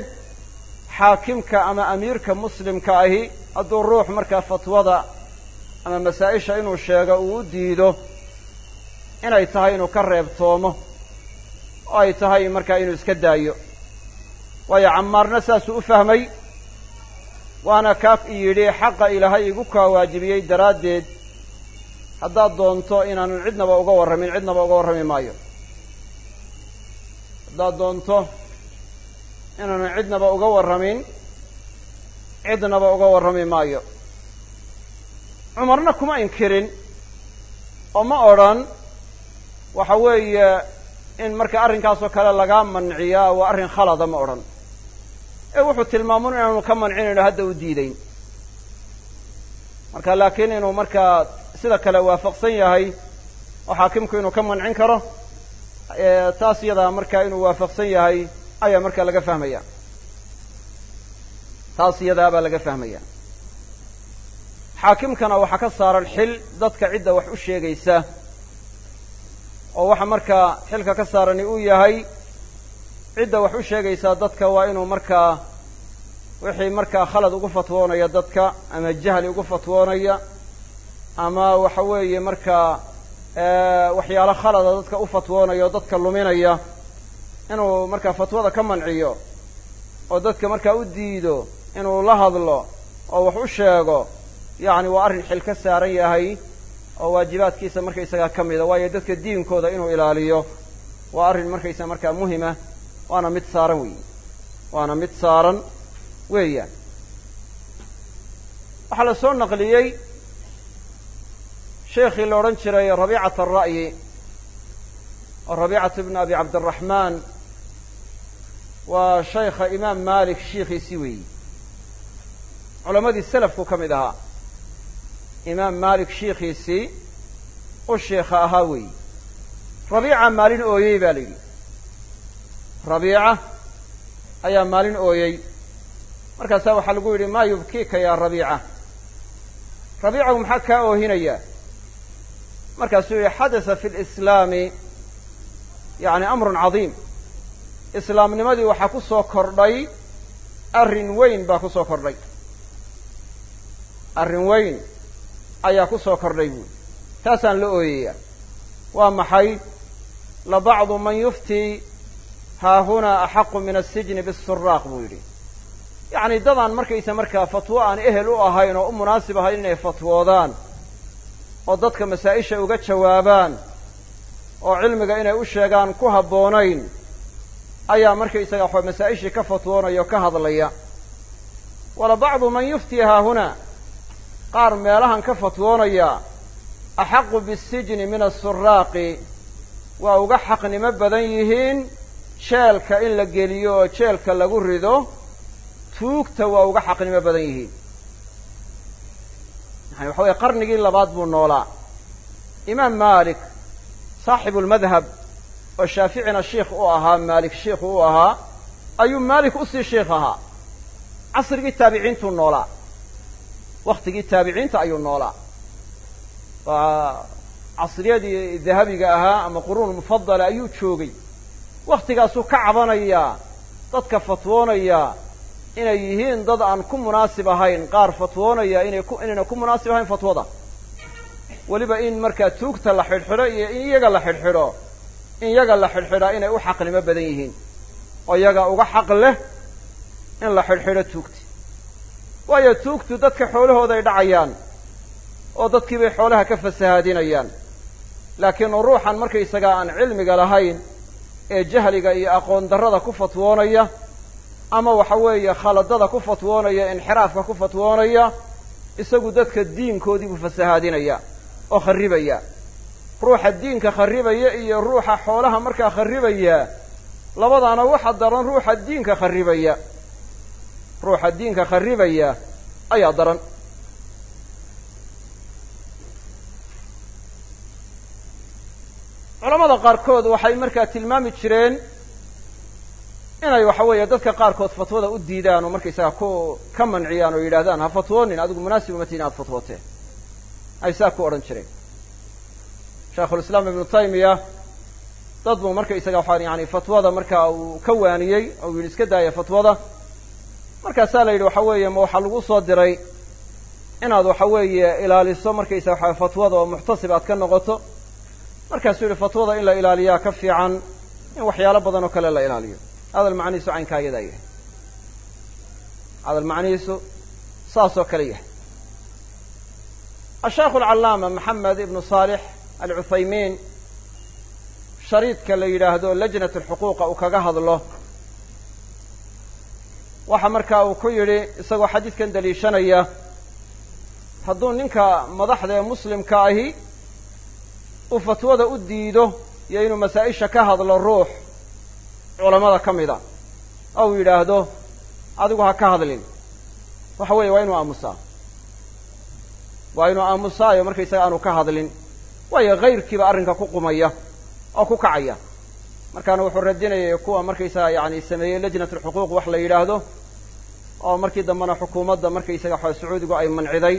xaakimka ama amiirka muslimka ahi hadduu ruux markaa fatwada ama masaa-isha inuu sheego uu u diido inay tahay inuu ka reebtoomo oo ay tahay markaa inuu iska daayo. Waayo camaarna saasuu u fahmay waana kaaf i yidhi xaqa ilaahay igu kaa waajibiyey daraaddeed. Haddaad doonto inaanan cidnaba uga warramin cidnaba uga warrami maayo. Haddaad doonto inaanan cidnaba uga warramin cidnaba uga warrami maayo. Cumarna kuma inkirin oo ma odrhan waxa weeye in marka arrinkaasoo kale lagaa manciyaa waa arrin khalada ma odhan. Ee wuxuu tilmaamun inaanu ka mancinayno hadda u diideyn marka laakiin inuu markaa sida kale waafaqsan yahay oo xaakimku inuu ka mancin karo taas iyadaa markaa inuu waafaqsan yahay ayaa markaa laga fahmaya. Taas iyadaa baa laga fahmaya. Xaakimkana waxaa ka saaran xil dadka cidda wax u sheegaysa oo waxa markaa xilka ka saarani uu yahay cidda wax u sheegaysaa dadka waa inuu markaa wixii markaa khalad ugu fatwoonaya dadka ama jahli ugu fatwoonaya ama waxa weeye markaa waxyaalo khalada dadka u fatwoonaya oo dadka luminaya inuu markaa fatwada ka manciyo oo dadka markaa u diido inuu la hadlo oo wax u sheego yacni waa arrin xil ka saaran yahay oo waajibaadkiisa markaysagaa ka mida waayo dadka diinkooda inuu ilaaliyo waa arrin markaysaga markaa muhima waana mid saaran weyi waana mid saaran weeyaan. Waxaa la soo naqliyey sheekhii la odhan jiray rabiicat ara'yi oo rabiicatu ibn abi cabdiraxmaan waa shaykha imaam malik shiikhiisii weeyi. Culammadii selafku ka mid ahaa imaam malik shiikhiisii u sheikha ahaa weeyi rabiica maalin ooyey baa la yidhi. Rabiica ayaa maalin ooyey. Markaasaa waxaa lagu yidhi maa yubkiika yaa rabiica? Rabiicagu maxaa kaa oohinaya markaasuu yihi xadasa fi lislaami yacni amrun cadiim. Islaamnimadii waxaa ku soo kordhay arrin weyn baa ku soo kordhay. Arrin weyn ayaa ku soo kordhay buuli taasaan la ooyaya waa maxay? Labacdu man yuftii haahunaa axaqu min asijni bisuraaq buu yidhi. Yacni dadaan markaysa markaa fatwo aan ehel u ahayn oo u munaasib ahayn inay fatwoodaan oo dadka masaa-isha uga jawaabaan oo cilmiga inay u sheegaan ku habboonayn ayaa markaysaga waxaa masaa-ishii ka fatwoonaya oo ka hadlaya. Wala bacdu man yuftii haahunaa qaar meelahan ka fatwoonaya axaqu bisijni min asuraaqi waa uga xaqnimo badan yihiin jeelka in la geliyo oo jeelka lagu rido. Tuugta waa uga xaqnimo badan yihiin. Yani waxa weye qarnigii labaad buu noolaa. Imaam malik saaxibu lmadhab oo shaaficina shiikh u ahaa maalik shiikhu u ahaa ayuu maalik u sii sheikh ahaa. Casrigii taabiciintuu noolaa waktigii taabiciinta ayuu noolaa. Waa casriyadii dahabiga ahaa ama quruun mufadala ayuu joogay. Waktigaasuu ka cabanayaa dadka fatwoonaya inay yihiin dad aan ku munaasib ahayn qaar fatwoonaya inay ku inayna ku munaasib ahayn fatwada. Weliba in markaa tuugta la xidhxidho iyo in iyaga la xidhxidho in iyaga la xidhxidhaa inay u xaqnimo badan yihiin. Oo iyaga uga xaq leh in la xidhxidho tuugta waayo tuugtu dadka xoolahooda ay dhacayaan oo dadkii bay xoolaha ka fasahaadinayaan. Laakiin ruuxan markaysagaa aan cilmiga lahayn ee jahliga iyo aqoon darrada ku fatwoonaya ama waxa weeye khaladada ku fatwoonaya inxiraafka ku fatwoonaya isagu dadka diinkoodii buu fasahaadinaya oo kharribaya. Ruuxa diinka kharribaya iyo ruuxa xoolaha markaa kharribaya labadaana waxa daran ruuxa diinka kharribaya ruuxa diinka kharribaya ayaa daran. Culamada qaarkood waxay markaa tilmaami jireen inay waxa weeye dadka qaarkood fatwada u diidaan oo markaysaga ku ka manciyaan oo yidhahdaan ha fatwoonin adigu munaasib uma tihin aad fatwootee ay saa ku odhan jireen. Shaikhulislaam ibnu taymiya dad buu markaysaga waxaa yani fatwada markaa uu ka waaniyey oo u yidhi iska daaya fatwada markaasaa la yidhi waxa weeye ma waxaa lagu soo diray inaad waxa weeye ilaaliso markaysaga waxa fatwada oo muxtasib aad ka noqoto. Markaasuu yihi fatwada in la ilaaliyaa ka fiican in waxyaalo badan oo kale la ilaaliyo. Hadal macnihiisu caynkaa iyadaa yahay. Hadal macnihiisu saas oo kale yahay. Asheekhu alcallaama maxamed ibnu saalix alcuthaymiin shariidka la yidhaahdo lajnat alxuquuqa uu kaga hadlo waxa markaa uu ku yidhi isagoo xadiidkan daliishanaya hadduu ninka madaxda ee muslimka ahi uu fatwada u diido iyo inuu masaa-isha ka hadlo ruux culamada ka mida oo uu yidhaahdo adigu ha ka hadlin waxa weeye waa inuu aamusaa waa inuu aamusaayo markaysaga aanu ka hadlin waayo kayrkiiba arrinka ku qumaya oo ku kacaya markaana wuxuu radinayay kuwa markaysaga yani sameeyey lajnat alxuquuq wax la yidhaahdo oo markii dambena xukuumadda markaysaga waxa sacuudigu ay manciday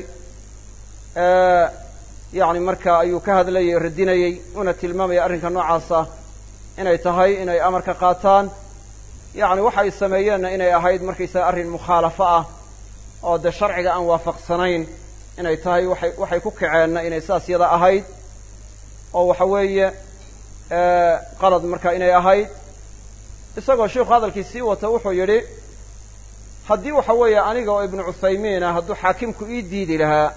yani marka ayuu ka hadlayay radinayey una tilmaamaya arrinka noocaasa inay tahay inay amarka qaataan. Yacni waxay sameeyeenna inay ahayd markaysaga arrin mukhaalafo ah oo dee sharciga aan waafaqsanayn inay tahay waxay waxay ku kaceenna inay saas yada ahayd. Oo waxa weeye qalad marka inay ahayd. Isagoo sheikhu hadalkii sii wata wuxuu yidhi haddii waxa weeye aniga oo ibnu cuthaymiina hadduu xaakimku ii diidi lahaa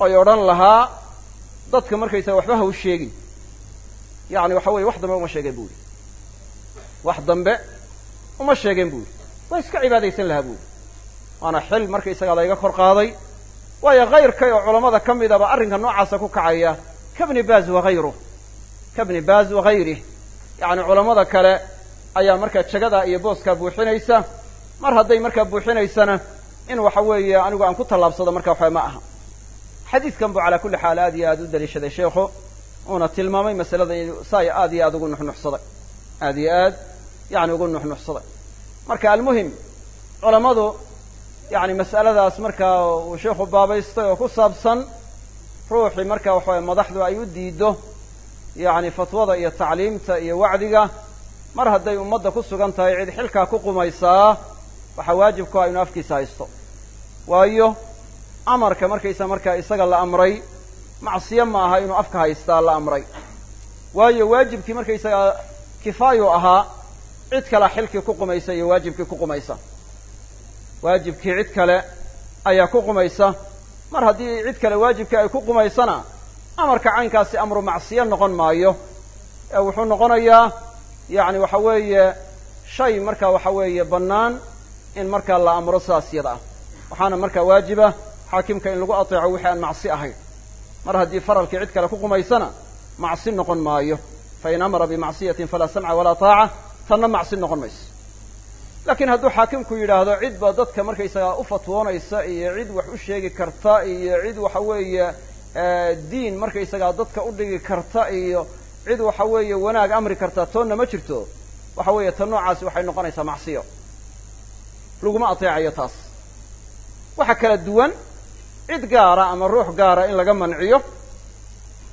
oy odhan lahaa dadka markaysaga waxba ha u sheegin. Yacni waxa weye wax dambe uma sheegeen bu yidhi. Wax dambe uma sheegeen bu yidhi. Waa iska cibaadaysan lahaa bu yidhi. Waana xil markaysaga layga kor qaaday. Waayo kayrkay oo culammada ka midaba arrinka noocaasa ku kacaya kabni baaz wahayruh kabni baaz wahayrih yacni culammada kale ayaa markaa jagadaa iyo booskaa buuxinaysa mar hadday markaa buuxinaysana in waxa weeye anigu aan ku tallaabsado marka waxba ma aha. Xadiidkan buu calaa kulli xaal aad iyo aad u daliishaday sheikhu uuna tilmaamay masalada saay aad iyo aad ugu nuxnuxsaday. Aad iyo aad yani ugu nuxnuxsaday. Marka almuhim culammadu yani mas'aladaas markaa uu sheikhu baabaystay oo ku saabsan ruuxii marka waxaway madaxdu ay u diido yani fatwada iyo tacliimta iyo wacdiga mar hadday ummadda ku sugan tahay cid xilkaa ku qumaysaa waxaa waajib ku ah inuu afkiisa haysto. Waayo amarka markaysa markaa isaga la amray macsiyo ma aha inuu afka haystaa la amray. Waayo waajibkii markaysagaa kifaayuu ahaa cid kalea xilkii ku qumaysa iyo waajibkii ku qumaysa. Waajibkii cid kale ayaa ku qumaysa. Mar haddii cid kale waajibkii ay ku qumaysana amarka caynkaasi amru macsiyo noqon maayo. Ee wuxuu noqonayaa yacni waxa weeye shay marka waxa weeye bannaan in markaa la amro sidaas yada ah. Waxaana markaa waajiba xaakimka in lagu ateeco wixii aan macsi ahayn. Mar haddii faralkii cid kale ku qumaysana macsi noqon maayo. Fain amara bimacsiyatin falaa samca walaa taaca tanna macsi noqon mayso laakiin hadduu xaakimku yidhaahdo cid ba dadka markaysagaa u fatwoonaysa iyo cid wax u sheegi karta iyo cid waxa weeye diin markaysagaa dadka u dhigi karta iyo cid waxa weeye wanaag amri karta toonna ma jirto waxa weeye ta noocaasi waxay noqonaysaa macsiyo. Laguma ateecayo taas. Waxa kala duwan cid gaara ama ruux gaara in laga manciyo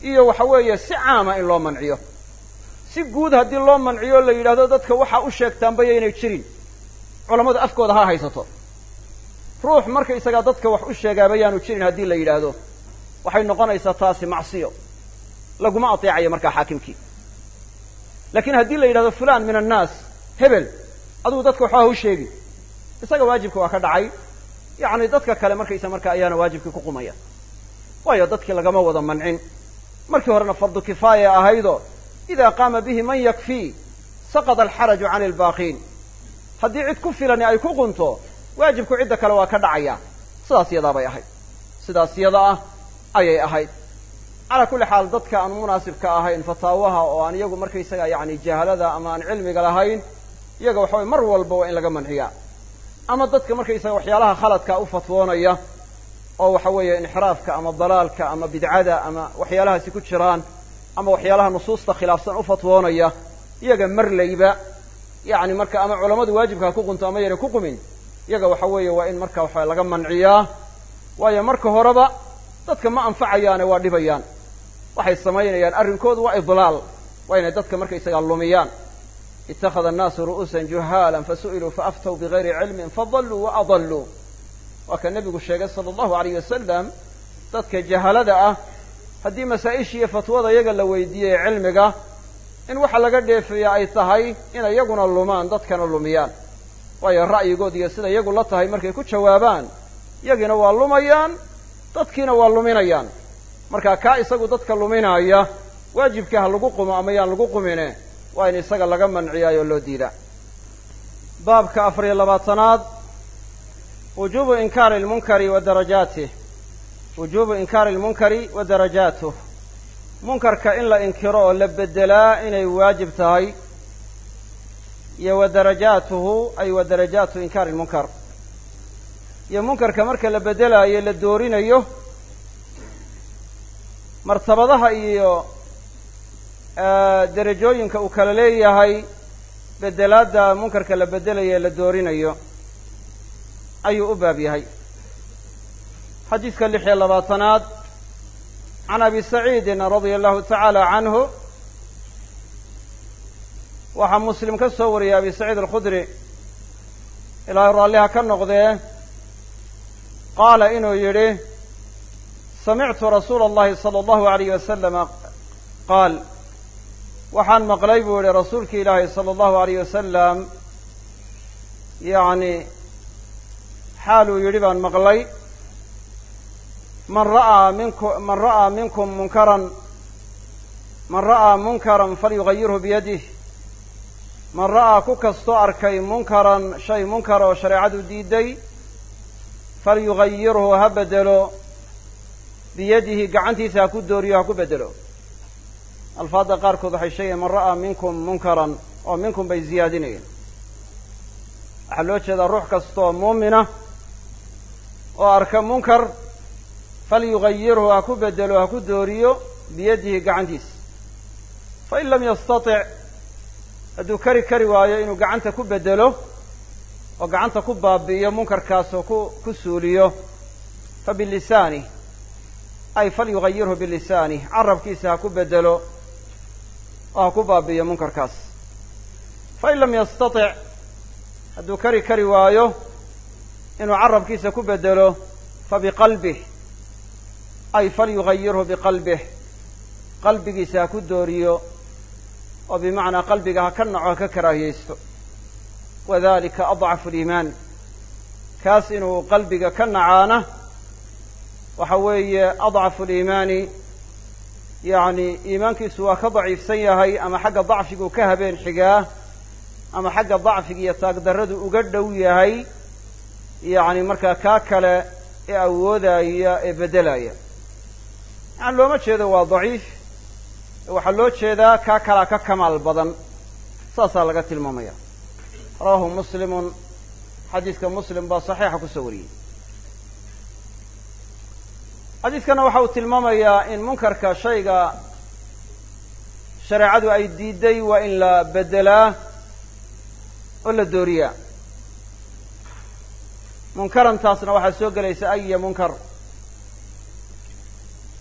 iyo waxa weeye si caama in loo manciyo. Si guud haddii loo manciyo la yidhahdo dadka waxaa u sheegtaanba yaynay jirin. Culammadu afkooda ha haysato. Ruux markaysagaa dadka wax u sheegaaba yaanu jirin haddii la yidhaahdo waxay noqonaysaa taasi macsiyo. Laguma ateecayo markaa xaakimkii. Laakiin haddii la yidhahdo fulan min annaas hebel adugu dadka waxba ha u sheegi. Isaga waajibka waa ka dhacay. Yacni dadka kale markaysa marka ayaana waajibkii ku qumaya. Waayo dadkii lagama wada mancin. Markii horena fardu kifaaya ahaydoo ida qaama bihi man yakfii saqada alxaraju cani albaaqiin. Haddii cid ku filani ay ku qunto waajibku cidda kale waa ka dhacaya. Sidaas yadaa bay ahayd. Sidaas yada ah ayay ahayd. Calaa kulli xaal dadka aan munaasibka ahayn fataawaha oo aan iyagu markaysaga yacni jahalada ama aan cilmiga lahayn iyaga waxa weye mar walba waa in laga manciyaa ama dadka markaysaga waxyaalaha khaladka u fatwoonaya oo waxa weeye inxiraafka ama dalaalka ama bidcada ama waxyaalahaasi ku jiraan ama waxyaalaha nusuusta khilaafsan u fatwoonaya iyaga marlayba yacni marka ama culammadu waajibka ku qunto ama yana ku qumin iyaga waxa weeye waa in marka waxa laga manciyaa waayo marka horeba dadka ma anfacayaane waa dhibayaan. Waxay samaynayaan. Arrinkoodu waa idlaal. Waa inay dadka markaysagaa lumiyaan. Ittakhada annaasu ru'uusan juhaalan fasu'iluu faaftaw bigayri cilmin fadalluu wa adalluu. Waa ka nebigu sheegay sala allahu alayh wasalam dadka jahalada ah haddii masaa-ishiiyo fatwada iyaga la weydiiyey cilmiga in waxa laga dheefaya ay tahay in iyaguna lumaan dadkana lumiyaan. Waayo ra'yigood iyo sida iyagu la tahay markay ku jawaabaan iyagiina waa lumayaan dadkiina waa luminayaan. Marka kaa isagu dadka luminaaya waajibkii ha lagu qumo ama yaan lagu qumine waa in isaga laga manciyaayoo loo diidaa baabka afar iyo labaatanaad wujubu inkaari lmunkari wa darajaatih wujuubu inkaari lmunkari wa darajaatuh munkarka in la inkiro oo la beddelaa inay waajib tahay iyo wa darajaatuhu ay wa darajaatu inkaari lmunkar iyo munkarka marka la beddelaayo la doorinayo martabadaha iyo derajooyinka uu kala leeyahay bedelaadda munkarka la beddelayo la doorinayo ayuu u baab yahay. Xadiidka lix iyo labaatanaad can abi saciidin radia allahu tacaala canhu waxaa muslim ka soo wariyay abi saciid alkhudri ilaahay raalliha ka noqdee qaala inuu yidhi samictu rasuula allahi sala allahu alayh wasalama qaal. Waxaan maqlay buu yihi rasuulki ilaahi sala allahu alayh wasalam yacni xaaluu yidhi baan maqlay. Man ra'aa minku man ra'aa minkum munkaran man ra'aa munkaran falyugayirhu biyadih man ra'aa ku kastoo arkay munkaran shay munkar oo shareecadu diiday falyugayirhu ha bedelo. Biyadihi gacantiisa ha ku dooriyo ha ku bedelo. Alfaadda qaarkood waxay sheegayen man ra'aa minkum munkaran oo minkum bay ziyaadinayeen. Waxaa loo jeedaa ruux kastaoo muumina oo arka munkar falyugayirhu ha ku bedelo ha ku dooriyo biyadihi gacantiisa fain lam yastatic hadduu kari kari waayo inuu gacanta ku bedelo oo gacanta ku baabi'iyo munkarkaas oo ku ku suuliyo fa bilisaani ay falyugayirhu bilisaani carabkiisa ha ku bedelo oo ha ku baabi'iyo munkarkaas. Fain lam yastatic hadduu kari kari waayo inuu carabkiisa ku bedelo fa biqalbih ay falyugayirhu biqalbih qalbigiisa ha ku dooriyo oo bimacnaa qalbiga ha ka naco ha ka karaahiyeysto wadalika adcafu liimaan kaas inuu qalbiga ka nacaana waxa weeye adcafu liimaani yacni iimaankiisu waa ka daciifsan yahay ama xagga dacfigu ka habeen xigaa ama xagga dacfiga iyo taagdarradu uga dhow yahay yacni markaa kaa kale ee awoodaya ee beddelaya yani looma jeedo waa daciif waxaa loo jeedaa kaa kalaa ka kamaal badan saasaa laga tilmaamaya rawahu muslimun. Xadiiska muslim baa saxiixa ku soo wariyey. Xadiiskana waxa uu tilmaamayaa in munkarka shayga shareecadu ay diiday waa in la beddelaa oo la dooriyaa munkarantaasna waxaa soo gelaysa aya munkar.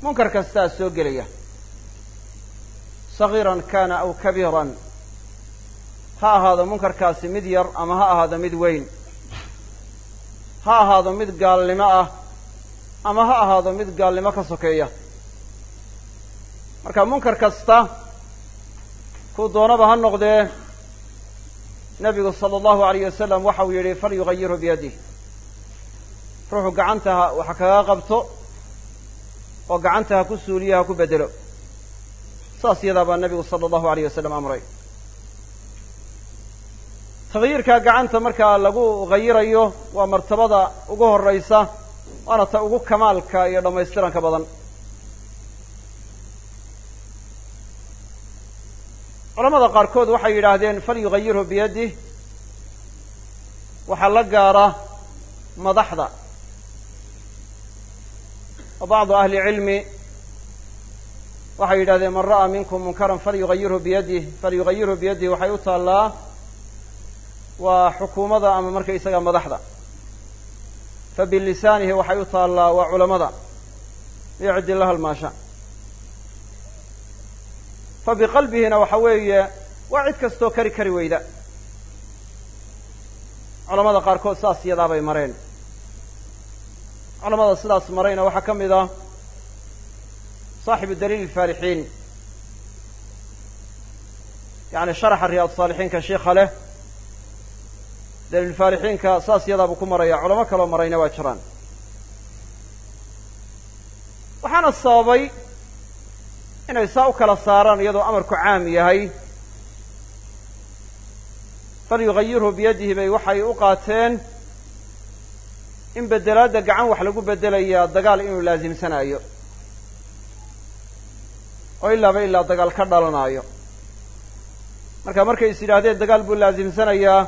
Munkar kastaa soo gelaya. Sagiiran kana aw kabiiran ha ahaado munkarkaasi mid yar ama ha ahaado mid weyn. Ha ahaado mid gaalnimo ah ama ha ahaado mid gaalnimo ka sokeeya. Marka munkar kasta kuu doonaba ha noqdee nebigu sala allahu alayh wasalam waxa uu yidhi falyugayirhu biyadih ruuxu gacanta ha waxa kaga qabto oo gacanta ha ku suuliyo ha ku bedelo saas yadaa baa nebigu sala allahu alayh wasalam amray takyiirka gacanta markaa lagu gayirayo waa martabada ugu horraysa waana ta ugu kamaalka iyo dhammaystiranka badan. Culamada qaarkood waxay yidhaahdeen falyugayirhu biyadih waxaa la gaara madaxda. Wa bacdu ahli cilmi waxay yidhahdeen man ra'aa minkum munkaran falyugayirhu biyadih falyugayirhu biyadih waxay u taallaa waa xukuumada ama markaysaga madaxda. Fa bilisaanihi waxay u taallaa waa culamada yacdi laha almaasha fa biqalbihina waxa weeye waa cid kastoo kari kari weyda. Culamada qaarkood saas iyadaa bay mareen. Culamada sidaas marayna waxaa ka mid ah saaxibu daliil alfaalixiin yani sharaxa riyaad saalixiinka sheikha leh daliilfaalixiinka saas yadaa buu ku maraya culamo kaloo marayna waa jiraan. Waxaana sababay inay saa u kala saaraan iyadoo amarku caam yahay. Falyugayirhu biyadihi bay waxay u qaateen in bedelaadda gacan wax lagu bedelayaa dagaal inuu laasimsanaayo oo ilaaba ilaa dagaal ka dhalanaayo marka markay is yidhaahdeen dagaal buu laasimsanayaa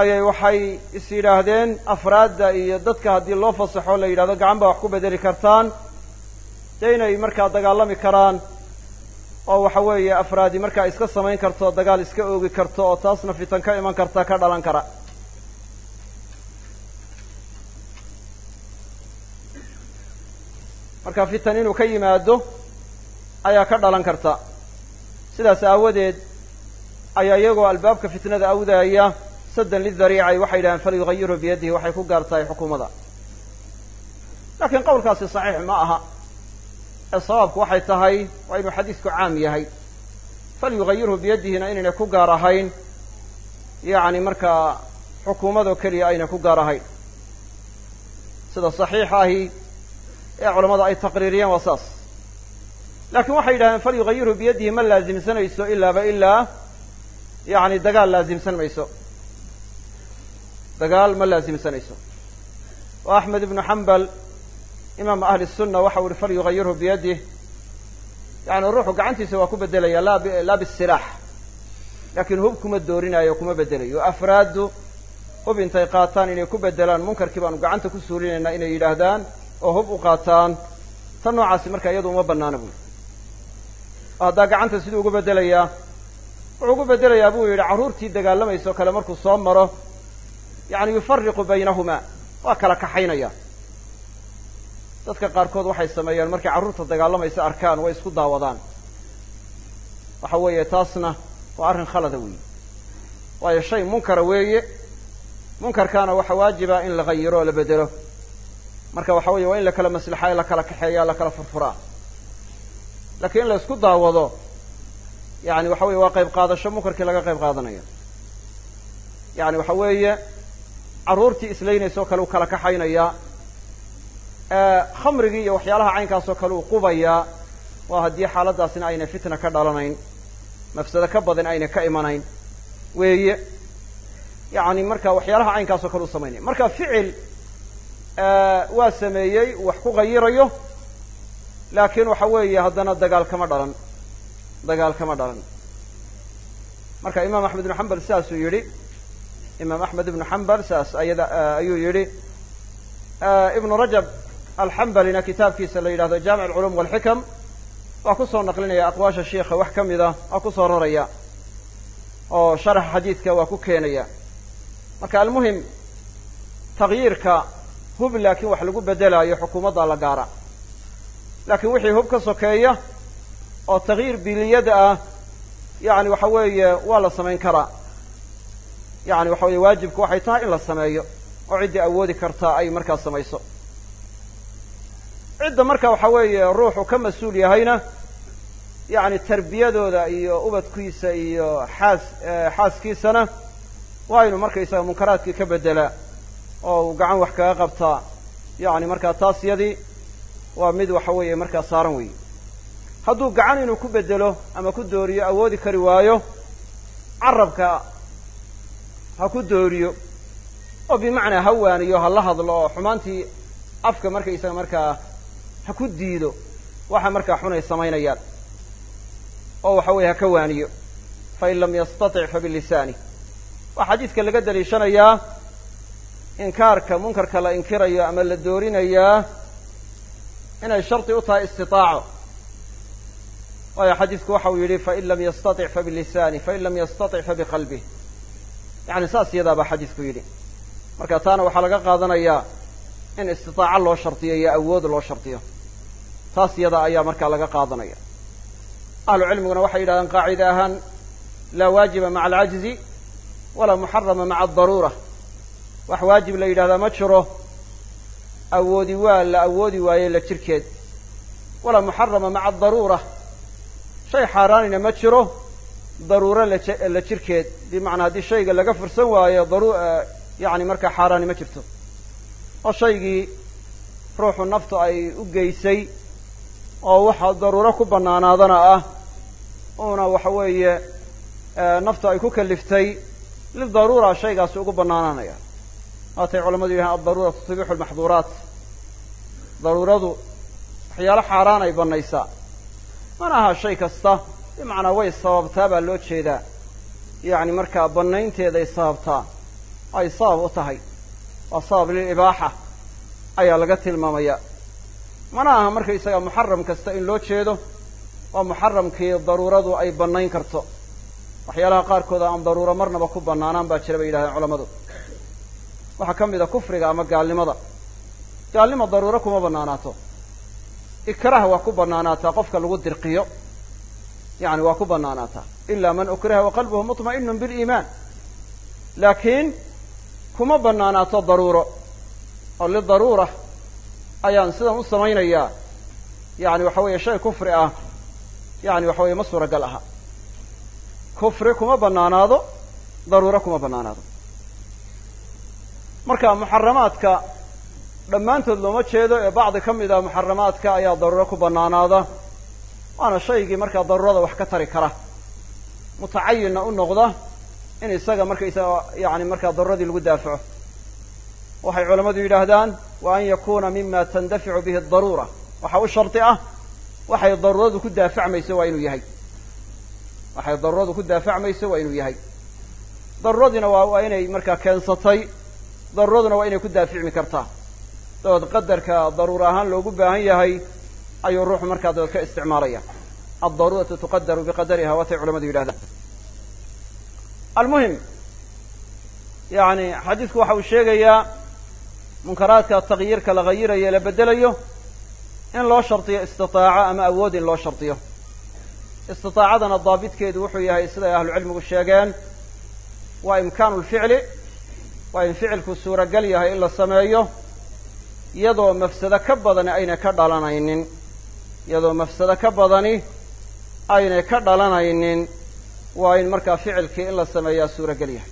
ayay waxay is yidhaahdeen afraadda iyo dadka haddii loo fasaxo la yidhahdo gacan baa wax ku bedeli kartaan. Dee inay markaa dagaalami karaan oo waxa weeye afraadi markaa iska samayn karto dagaal iska oogi karto oo taasna fitan ka iman karta ka dhalan kara. Marka fitan inuu ka yimaado ayaa ka dhalan karta. Sidaas aawadeed ayaa iyagoo albaabka fitnada awdaaya saddan lidariicay waxay yidhahdeen falyugayirhu biyadihi waxay ku gaar tahay xukuumada. Laakiin qowlkaasi saxiix ma aha. Ee sawaabku waxay tahay waa inuu xadiisku caam yahay. Falyugayirhu biyadihina inaynay ku gaar ahayn yacni markaa xukuumadoo keliya aynay ku gaar ahayn. Sida saxiixa ahi ee culammada ay taqriiriyeen waa saas. Laakiin waxay yidhahdeen falyugayirhu biyadihi ma laasimsanayso ilaaba ilaa yacni dagaal laasimsan mayso dagaal ma laasimsanayso oo axmed ibnu xambal imaam ahli sunna waxa u ihi falyugayirhu biyadih yani ruuxu gacantiisa waa ku bedelaya laa bisilaax laakiin hub kuma doorinayo kuma bedelayo afraaddu hub intay qaataan inay ku bedelaan munkarkii baanu gacanta ku suulinaynaa inay yidhaahdaan oo hub u qaataan. Tan noocaasi marka iyadu uma banaana buui oo haddaa gacanta siduu ugu bedelayaa wuxuu ugu bedelayaa buu yidhi carruurtii dagaalamaysa oo kale markuu soo maro yani yufariqu baynahumaa waa kala kaxaynaya. Dadka qaarkood waxay sameeyaan markay carruurta dagaalamaysa arkaan way isku daawadaan. Waxa weeye taasna waa arrin khalada weeye waayo shay munkara weeye munkarkaana waxa waajiba in la hayiro oo la bedelo. Marka waxa weeye waa in la kala maslaxaa la kala kaxeeya la kala furfuraa laakiin in la isku daawado yani waxa weye waa qayb qaadasho munkarkii laga qayb qaadanayo yani waxa weeye carruurtii islaynaysa oo kale u kala kaxaynaya khamrigii iyo waxyaalaha caynkaasoo kale uu qubayaa waa haddii xaaladaasina aynay fitna ka dhalanayn mafsado ka badan aynay ka imanayn. Weeye yani marka waxyaalaha caynkaasoo kale u samaynaya marka ficil waa sameeyey wax ku qayirayo laakiin waxa weeye haddana dagaal kama dhalan dagaal kama dhalan. Marka imaam axmed ibnu xambal sidaasuu yidhi imaam axmed ibnu xambal saas ayada ayuu yidhi ibnu rajab alxambalina kitaabkiisa la yidhahdo jaamic alculuum walxikam waa ku soo naqlinaya aqwaasha sheikha wax ka mid ah waa ku soo raraya oo sharaxa xadiidka waa ku keenaya. Marka almuhim tagyiirka hub laakiin wax lagu beddelaayo xukuumadda la gaara. Laakiin wixii hub ka sokeeya oo tagyiir biliyada ah yani waxa weeye waa la samayn karaa yani waxa weye waajibku waxay tahay in la sameeyo oo ciddii awoodi kartaa ay markaa samayso. Cidda marka waxa weeye ruuxu ka mas'uul yahayna yani tarbiyadooda iyo ubadkiisa iyo xaas xaaskiisana waa inu markaysaga munkaraadkii ka beddelaa oo uu gacan wax kaga qabtaa yani markaa taas yadii waa mid waxa weeye markaa saaran weeye. Hadduu gacan inuu ku beddelo ama ku dooriyo awoodi kari waayo carabka ha ku dooriyo. Oo bimacnaa ha waaniyo ha la hadlo oo xumaantii afka markaysaga markaa ha ku diido waxa markaa xun ay samaynayaan. Oo waxa weeye ha ka waaniyo. Fain lam yastatic fa bilisaani. Waxaa xadiidka laga daliishanayaa inkaarka munkarka la inkirayo ama la doorinayaa inay shardi u tahay istitaaco. Waayo xadiidku waxa uu yidhi fain lam yastatic fa bilisaani fain lam yastatic fa biqalbih yani saas iyadaa baa xadiidku yidhi. Marka taana waxaa laga qaadanayaa in istitaaco loo shardiyo iyo awood loo shardiyo taas iyada ayaa markaa laga qaadanaya. Ahlu cilmiguna waxay yidhahdeen qaacida ahaan laa waajiba maca alcajzi walaa muxarama maca adaruura wax waajib la yidhahdaa ma jiro awoodi waa la awoodi waaye la jirkeed. Walaa muxarama maca adaruura shay xaaraanina ma jiro daruuro la jirkeed bimacnaa haddii shayga laga fursan waayo daru yani markaa xaaraani ma jirto. oo shaygii ruuxu naftu ay u geysay oo waxa daruuro ku bannaanaadana ah uuna waxa weeye naftu ay ku kaliftay lidaruura shaygaasi ugu bannaanaanaya. Waatay culamadu yidhahaan addaruuratu tubixu lmaxduuraat daruuradu waxyaalo xaaraan ay bannaysaa. Mana aha shay kasta bimacnaa way sababtaa baa loo jeedaa. Yacni markaa bannaynteeday sababtaa ay sabab u tahay. Waa sabab lilibaaxa ayaa laga tilmaamaya mana aha markaysaga muxaram kasta in loo jeedo waa muxaramkii daruuradu ay bannayn karto. Waxyaalaha qaarkood aan daruuro marnaba ku bannaanaan baa jira bay yidhahdeen culammadu. Waxaa ka mid a kufriga ama gaalnimada. Gaalnima daruuro kuma bannaanaato. Ikraah waa ku bannaanaataa qofka lagu dirqiyo yani waa ku bannaanaataa ila man ukriha wa qalbuhu muطma'inun biliimaan laakiin kuma bannaanaato daruuro oo lidaruura ayaan sidan u samaynayaa yani waxa weeye shay kufri ah yani waxa weye ma suuragal aha kufri kuma bannaanaado daruuro kuma bannaanaado marka muxaramaadka dhammaantood looma jeedo ee bacdi ka mid a muxaramaadka ayaa daruuro ku bannaanaada waana shaygii markaa daruurada wax ka tari kara. Mutacayinna u noqda in isaga markaysaga yani markaa daruuradii lagu daafaco. Waxay culammadu yidhaahdaan wa an yakuna mima tandaficu bihi daruura waxa u shardi ah waxay daruuradu ku daafacmayso waa inuu yahay. Waxay daruuradu ku daafacmayso waa inuu yahay. Daruuradiina waa waa inay markaa keensatay daruuraduna waa inay ku daaficmi kartaa. Dabeed qadarka daruur ahaan loogu baahan yahay ayuu ruuxu markaa dabeed ka isticmaalaya. Addaruuratu tuqadaru biqadariha waatay culamadu yidhahdaan. Almuhim yani xadiidku waxa uu sheegayaa munkaraadka takyiirka la hayirayo la bedelayo in loo shardiyo istitaaco ama awood in loo shardiyo istitaacadana daabitkeedu wuxuu yahay siday ahlucilmigu sheegeen waa imkaanu lficli waa in ficilku suuragal yahay in la sameeyo iyadoo mafsado ka badani aynay ka dhalanaynin iyadoo mafsado ka badani aynay ka dhalanaynin waa in markaa ficilkii in la sameeyaa suuragal yahay.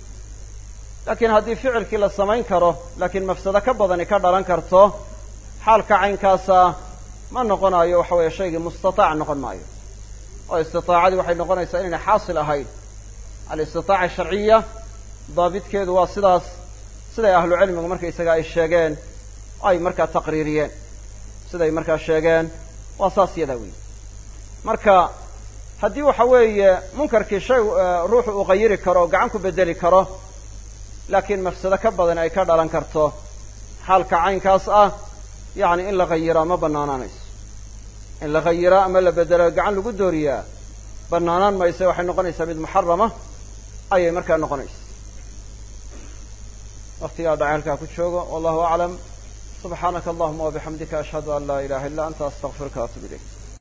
Laakiin haddii ficilkii la samayn karo laakiin mafsado ka badani ka dhalan karto xaalka caynkaasa ma noqonayo waxa weeye shaygii mustataac noqon maayo. Oo istitaacadii waxay noqonaysaa inaynay xaasil ahayn. Alistitaaca sharciya daabitkeedu waa sidaas siday ahlu cilmigu markaysaga ay sheegeen ay markaa taqriiriyeen. Siday markaa sheegeen waa saas yadaa weyi marka haddii waxa weeye munkarkii shay ruuxu uu qayiri karo o gacan ku bedeli karo laakiin mafsado ka badan ay ka dhalan karto xaalka caynkaas ah yacni in la qayiraa ma bannaanaanayso. In la qayiraa ama la bedelo gacan lagu dooriyaa bannaanaan mayse waxay noqonaysaa mid muxarama ayay markaa noqonaysa waktigaa dhacay halkaa ku joogo wallahu aclam subxaanaka allahuma wabixamdika ashhadu an laa ilaha illa anta astaqfiruka atub ilayk